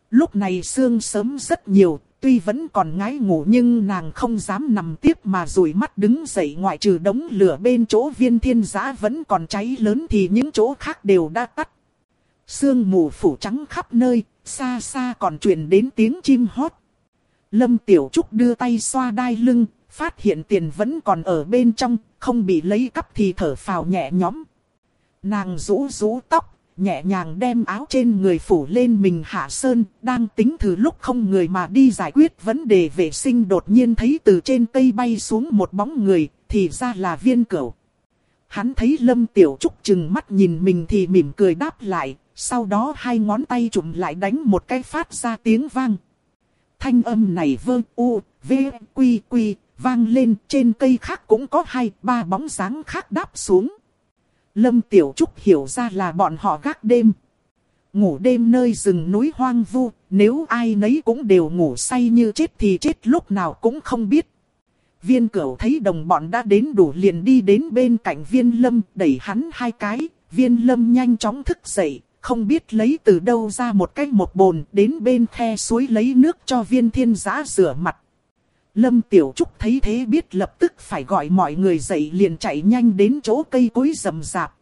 [SPEAKER 1] Lúc này sương sớm rất nhiều, tuy vẫn còn ngái ngủ nhưng nàng không dám nằm tiếp mà rủi mắt đứng dậy ngoại trừ đống lửa bên chỗ viên thiên giã vẫn còn cháy lớn thì những chỗ khác đều đã tắt. Sương mù phủ trắng khắp nơi, xa xa còn truyền đến tiếng chim hót. Lâm Tiểu Trúc đưa tay xoa đai lưng, phát hiện tiền vẫn còn ở bên trong, không bị lấy cắp thì thở phào nhẹ nhõm. Nàng rũ rũ tóc, nhẹ nhàng đem áo trên người phủ lên mình hạ sơn, đang tính thử lúc không người mà đi giải quyết vấn đề vệ sinh đột nhiên thấy từ trên cây bay xuống một bóng người, thì ra là viên cửu. Hắn thấy Lâm Tiểu Trúc chừng mắt nhìn mình thì mỉm cười đáp lại, sau đó hai ngón tay chụm lại đánh một cái phát ra tiếng vang. Thanh âm này vơ u, v, quy quy, vang lên trên cây khác cũng có hai ba bóng dáng khác đáp xuống. Lâm Tiểu Trúc hiểu ra là bọn họ gác đêm. Ngủ đêm nơi rừng núi hoang vu, nếu ai nấy cũng đều ngủ say như chết thì chết lúc nào cũng không biết. Viên cửu thấy đồng bọn đã đến đủ liền đi đến bên cạnh viên lâm đẩy hắn hai cái, viên lâm nhanh chóng thức dậy, không biết lấy từ đâu ra một cái một bồn đến bên khe suối lấy nước cho viên thiên giã rửa mặt. Lâm Tiểu Trúc thấy thế biết lập tức phải gọi mọi người dậy liền chạy nhanh đến chỗ cây cối rầm rạp.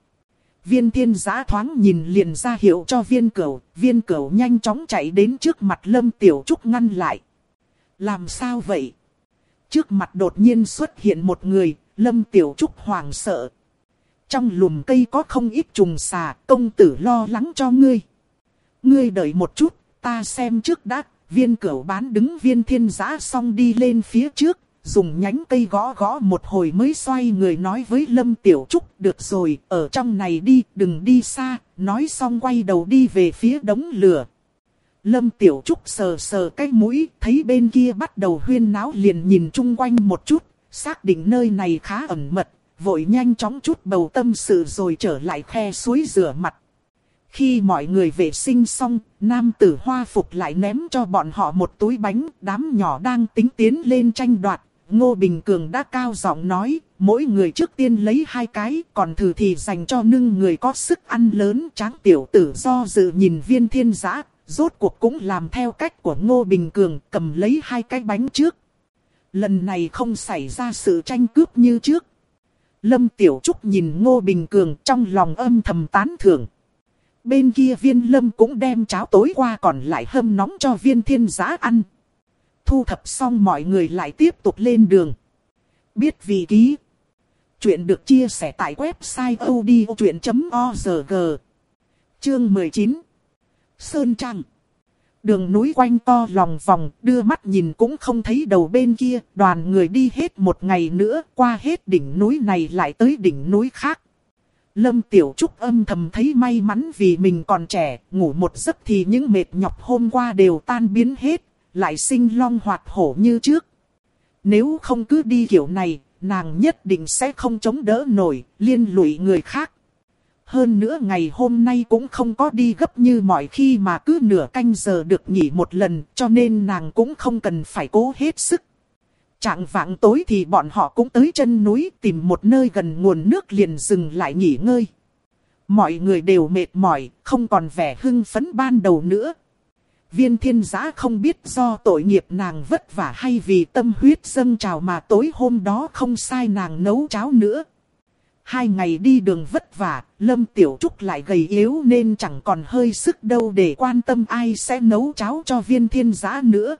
[SPEAKER 1] Viên thiên giá thoáng nhìn liền ra hiệu cho viên cửu, viên cửu nhanh chóng chạy đến trước mặt Lâm Tiểu Trúc ngăn lại. Làm sao vậy? Trước mặt đột nhiên xuất hiện một người, Lâm Tiểu Trúc hoảng sợ. Trong lùm cây có không ít trùng xà, công tử lo lắng cho ngươi. Ngươi đợi một chút, ta xem trước đã, viên cửu bán đứng viên thiên giã xong đi lên phía trước, dùng nhánh cây gõ gõ một hồi mới xoay người nói với Lâm Tiểu Trúc, được rồi, ở trong này đi, đừng đi xa, nói xong quay đầu đi về phía đống lửa. Lâm Tiểu Trúc sờ sờ cái mũi, thấy bên kia bắt đầu huyên náo liền nhìn chung quanh một chút, xác định nơi này khá ẩn mật, vội nhanh chóng chút bầu tâm sự rồi trở lại khe suối rửa mặt. Khi mọi người vệ sinh xong, nam tử hoa phục lại ném cho bọn họ một túi bánh, đám nhỏ đang tính tiến lên tranh đoạt. Ngô Bình Cường đã cao giọng nói, mỗi người trước tiên lấy hai cái, còn thử thì dành cho nưng người có sức ăn lớn. Tráng tiểu tử do dự nhìn viên thiên giã, rốt cuộc cũng làm theo cách của Ngô Bình Cường, cầm lấy hai cái bánh trước. Lần này không xảy ra sự tranh cướp như trước. Lâm Tiểu Trúc nhìn Ngô Bình Cường trong lòng âm thầm tán thưởng. Bên kia viên lâm cũng đem cháo tối qua còn lại hâm nóng cho viên thiên giá ăn. Thu thập xong mọi người lại tiếp tục lên đường. Biết vị ký. Chuyện được chia sẻ tại website odchuyện.org. Chương 19 Sơn Trăng Đường núi quanh to lòng vòng, đưa mắt nhìn cũng không thấy đầu bên kia, đoàn người đi hết một ngày nữa, qua hết đỉnh núi này lại tới đỉnh núi khác. Lâm Tiểu Trúc âm thầm thấy may mắn vì mình còn trẻ, ngủ một giấc thì những mệt nhọc hôm qua đều tan biến hết, lại sinh long hoạt hổ như trước. Nếu không cứ đi kiểu này, nàng nhất định sẽ không chống đỡ nổi, liên lụy người khác. Hơn nữa ngày hôm nay cũng không có đi gấp như mọi khi mà cứ nửa canh giờ được nghỉ một lần, cho nên nàng cũng không cần phải cố hết sức. Trạng vạng tối thì bọn họ cũng tới chân núi tìm một nơi gần nguồn nước liền dừng lại nghỉ ngơi. Mọi người đều mệt mỏi, không còn vẻ hưng phấn ban đầu nữa. Viên thiên giã không biết do tội nghiệp nàng vất vả hay vì tâm huyết dâng trào mà tối hôm đó không sai nàng nấu cháo nữa. Hai ngày đi đường vất vả, Lâm Tiểu Trúc lại gầy yếu nên chẳng còn hơi sức đâu để quan tâm ai sẽ nấu cháo cho viên thiên giã nữa.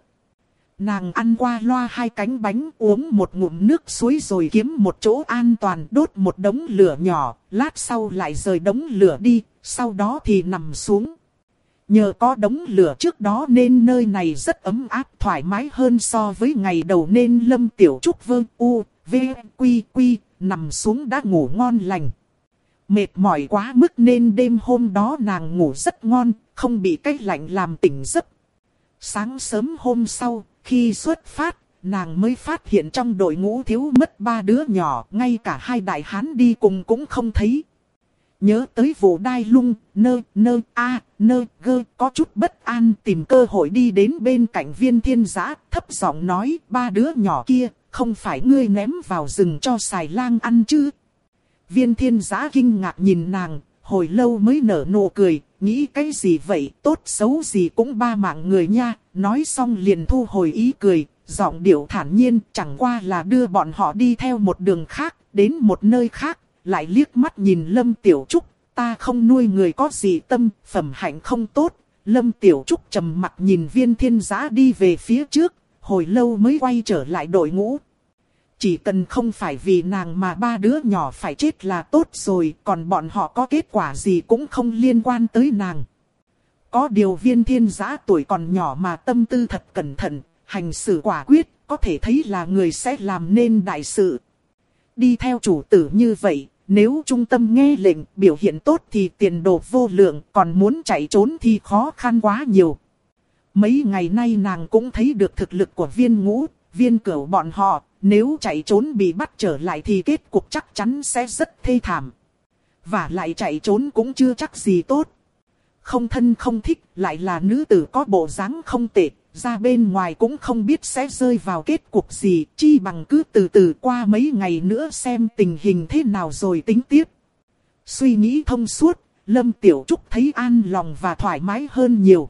[SPEAKER 1] Nàng ăn qua loa hai cánh bánh uống một ngụm nước suối rồi kiếm một chỗ an toàn đốt một đống lửa nhỏ, lát sau lại rời đống lửa đi, sau đó thì nằm xuống. Nhờ có đống lửa trước đó nên nơi này rất ấm áp thoải mái hơn so với ngày đầu nên Lâm Tiểu Trúc vương u, v, quy quy, nằm xuống đã ngủ ngon lành. Mệt mỏi quá mức nên đêm hôm đó nàng ngủ rất ngon, không bị cái lạnh làm tỉnh giấc. Sáng sớm hôm sau, khi xuất phát, nàng mới phát hiện trong đội ngũ thiếu mất ba đứa nhỏ, ngay cả hai đại hán đi cùng cũng không thấy. Nhớ tới vụ đai lung, nơ, nơ, a, nơ, gơ, có chút bất an tìm cơ hội đi đến bên cạnh viên thiên giã, thấp giọng nói, ba đứa nhỏ kia, không phải ngươi ném vào rừng cho xài lang ăn chứ. Viên thiên giã kinh ngạc nhìn nàng, hồi lâu mới nở nụ cười, nghĩ cái gì vậy, tốt xấu gì cũng ba mạng người nha, nói xong liền thu hồi ý cười, giọng điệu thản nhiên, chẳng qua là đưa bọn họ đi theo một đường khác, đến một nơi khác, lại liếc mắt nhìn Lâm Tiểu Trúc, ta không nuôi người có gì tâm, phẩm hạnh không tốt. Lâm Tiểu Trúc trầm mặt nhìn viên thiên giã đi về phía trước, hồi lâu mới quay trở lại đội ngũ. Chỉ cần không phải vì nàng mà ba đứa nhỏ phải chết là tốt rồi, còn bọn họ có kết quả gì cũng không liên quan tới nàng. Có điều viên thiên giã tuổi còn nhỏ mà tâm tư thật cẩn thận, hành xử quả quyết, có thể thấy là người sẽ làm nên đại sự. Đi theo chủ tử như vậy, nếu trung tâm nghe lệnh biểu hiện tốt thì tiền đồ vô lượng, còn muốn chạy trốn thì khó khăn quá nhiều. Mấy ngày nay nàng cũng thấy được thực lực của viên ngũ, viên cửu bọn họ, nếu chạy trốn bị bắt trở lại thì kết cục chắc chắn sẽ rất thê thảm. Và lại chạy trốn cũng chưa chắc gì tốt. Không thân không thích, lại là nữ tử có bộ dáng không tệ, ra bên ngoài cũng không biết sẽ rơi vào kết cục gì, chi bằng cứ từ từ qua mấy ngày nữa xem tình hình thế nào rồi tính tiếp. Suy nghĩ thông suốt, Lâm Tiểu Trúc thấy an lòng và thoải mái hơn nhiều.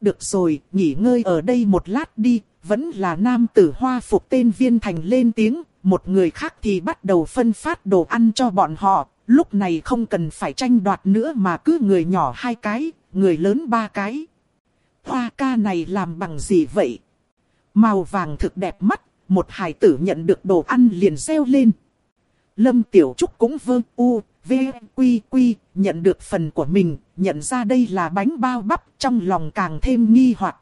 [SPEAKER 1] Được rồi, nghỉ ngơi ở đây một lát đi, vẫn là nam tử hoa phục tên viên thành lên tiếng, một người khác thì bắt đầu phân phát đồ ăn cho bọn họ, lúc này không cần phải tranh đoạt nữa mà cứ người nhỏ hai cái, người lớn ba cái. Hoa ca này làm bằng gì vậy? Màu vàng thực đẹp mắt, một hải tử nhận được đồ ăn liền reo lên. Lâm Tiểu Trúc cũng vơ u, v, quy quy, nhận được phần của mình, nhận ra đây là bánh bao bắp trong lòng càng thêm nghi hoặc.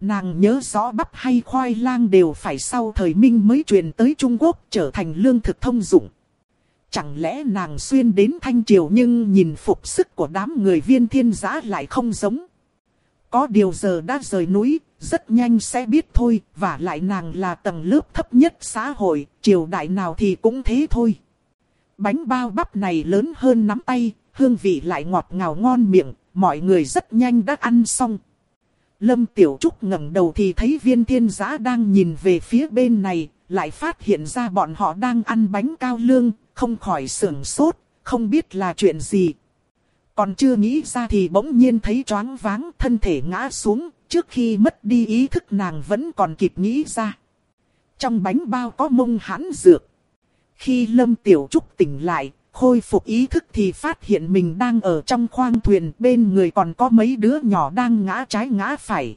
[SPEAKER 1] Nàng nhớ rõ bắp hay khoai lang đều phải sau thời minh mới truyền tới Trung Quốc trở thành lương thực thông dụng. Chẳng lẽ nàng xuyên đến Thanh Triều nhưng nhìn phục sức của đám người viên thiên giã lại không giống. Có điều giờ đã rời núi, rất nhanh sẽ biết thôi, và lại nàng là tầng lớp thấp nhất xã hội, triều đại nào thì cũng thế thôi. Bánh bao bắp này lớn hơn nắm tay, hương vị lại ngọt ngào ngon miệng, mọi người rất nhanh đã ăn xong. Lâm Tiểu Trúc ngẩng đầu thì thấy viên thiên giã đang nhìn về phía bên này, lại phát hiện ra bọn họ đang ăn bánh cao lương, không khỏi sưởng sốt, không biết là chuyện gì. Còn chưa nghĩ ra thì bỗng nhiên thấy choáng váng thân thể ngã xuống, trước khi mất đi ý thức nàng vẫn còn kịp nghĩ ra. Trong bánh bao có mông hãn dược. Khi Lâm Tiểu Trúc tỉnh lại, khôi phục ý thức thì phát hiện mình đang ở trong khoang thuyền bên người còn có mấy đứa nhỏ đang ngã trái ngã phải.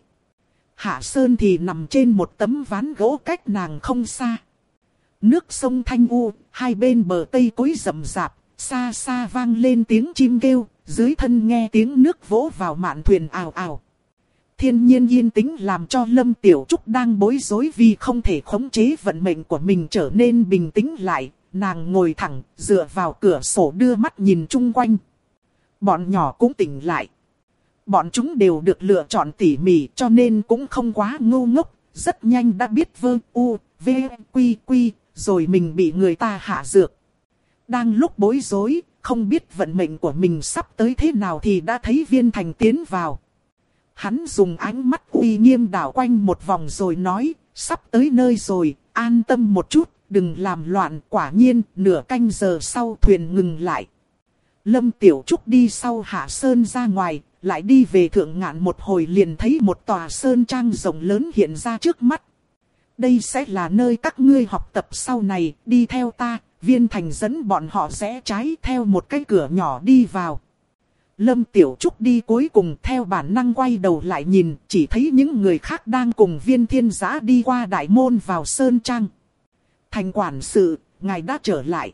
[SPEAKER 1] Hạ Sơn thì nằm trên một tấm ván gỗ cách nàng không xa. Nước sông Thanh U, hai bên bờ tây cối rậm rạp, xa xa vang lên tiếng chim kêu, dưới thân nghe tiếng nước vỗ vào mạn thuyền ào ào. Thiên nhiên yên tĩnh làm cho Lâm Tiểu Trúc đang bối rối vì không thể khống chế vận mệnh của mình trở nên bình tĩnh lại. Nàng ngồi thẳng, dựa vào cửa sổ đưa mắt nhìn chung quanh. Bọn nhỏ cũng tỉnh lại. Bọn chúng đều được lựa chọn tỉ mỉ cho nên cũng không quá ngu ngốc. Rất nhanh đã biết vơ u, v, quy, quy, rồi mình bị người ta hạ dược. Đang lúc bối rối, không biết vận mệnh của mình sắp tới thế nào thì đã thấy viên thành tiến vào. Hắn dùng ánh mắt uy nghiêm đảo quanh một vòng rồi nói, sắp tới nơi rồi, an tâm một chút, đừng làm loạn. Quả nhiên, nửa canh giờ sau thuyền ngừng lại. Lâm Tiểu Trúc đi sau hạ sơn ra ngoài, lại đi về thượng ngạn một hồi liền thấy một tòa sơn trang rộng lớn hiện ra trước mắt. Đây sẽ là nơi các ngươi học tập sau này, đi theo ta, viên thành dẫn bọn họ sẽ trái theo một cái cửa nhỏ đi vào. Lâm Tiểu Trúc đi cuối cùng theo bản năng quay đầu lại nhìn, chỉ thấy những người khác đang cùng viên thiên giã đi qua đại môn vào Sơn Trang. Thành quản sự, ngài đã trở lại.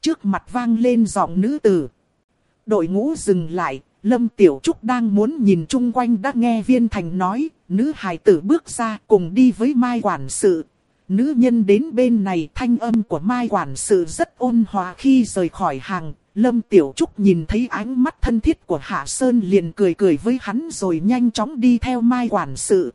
[SPEAKER 1] Trước mặt vang lên giọng nữ tử. Đội ngũ dừng lại, Lâm Tiểu Trúc đang muốn nhìn chung quanh đã nghe viên thành nói, nữ hài tử bước ra cùng đi với Mai quản sự. Nữ nhân đến bên này thanh âm của Mai quản sự rất ôn hòa khi rời khỏi hàng, Lâm Tiểu Trúc nhìn thấy ánh mắt thân thiết của Hạ Sơn liền cười cười với hắn rồi nhanh chóng đi theo Mai quản sự.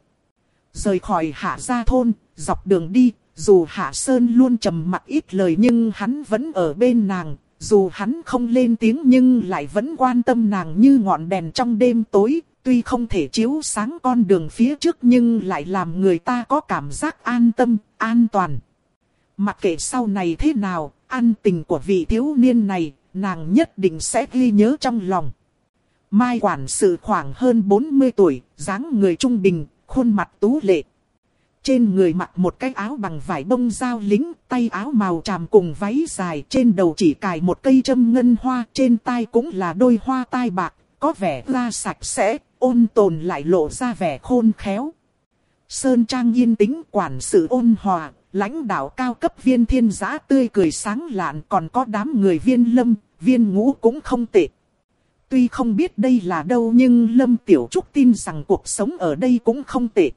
[SPEAKER 1] Rời khỏi Hạ gia thôn, dọc đường đi, dù Hạ Sơn luôn trầm mặc ít lời nhưng hắn vẫn ở bên nàng. Dù hắn không lên tiếng nhưng lại vẫn quan tâm nàng như ngọn đèn trong đêm tối, tuy không thể chiếu sáng con đường phía trước nhưng lại làm người ta có cảm giác an tâm, an toàn. Mặc kệ sau này thế nào, an tình của vị thiếu niên này, nàng nhất định sẽ ghi nhớ trong lòng. Mai quản sự khoảng hơn 40 tuổi, dáng người trung bình, khuôn mặt tú lệ. Trên người mặc một cái áo bằng vải bông dao lính, tay áo màu tràm cùng váy dài, trên đầu chỉ cài một cây châm ngân hoa, trên tai cũng là đôi hoa tai bạc, có vẻ ra sạch sẽ, ôn tồn lại lộ ra vẻ khôn khéo. Sơn Trang yên tĩnh quản sự ôn hòa, lãnh đạo cao cấp viên thiên giã tươi cười sáng lạn còn có đám người viên lâm, viên ngũ cũng không tệ. Tuy không biết đây là đâu nhưng Lâm Tiểu Trúc tin rằng cuộc sống ở đây cũng không tệ.